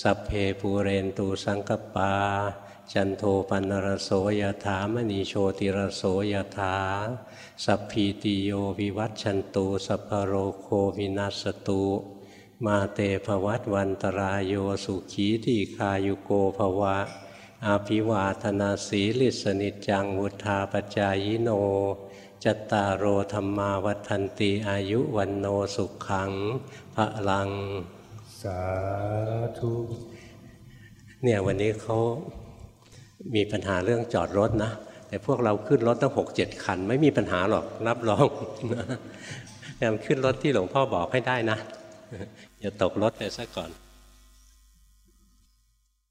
S1: สัพเพปูเรนตูสังกปา จันโทปันรโสยถามณีโชติรโสยถา สัพพีติโยวิวัตชันตุสัพพโรโควินัสตุ มาเตภวัตวันตรายโยสุขีที่คายุโกภวะ อาภิวาธนาสีลิสนิจจังวุธาปจายโนจตตารโอธรรมาวัฏันติอายุวันโนสุขังพระลัง
S13: สาธุ
S1: เนี่ยวันนี้เขามีปัญหาเรื่องจอดรถนะ แต่พวกเราขึ้นรถตั้งหกเจ็ดคัน ไม่มีปัญหาหรอกรับรองนะพยายามขึ้นรถที่หลวงพ่อบอกให้ได้นะ อย่าตกรถไปซะก่อน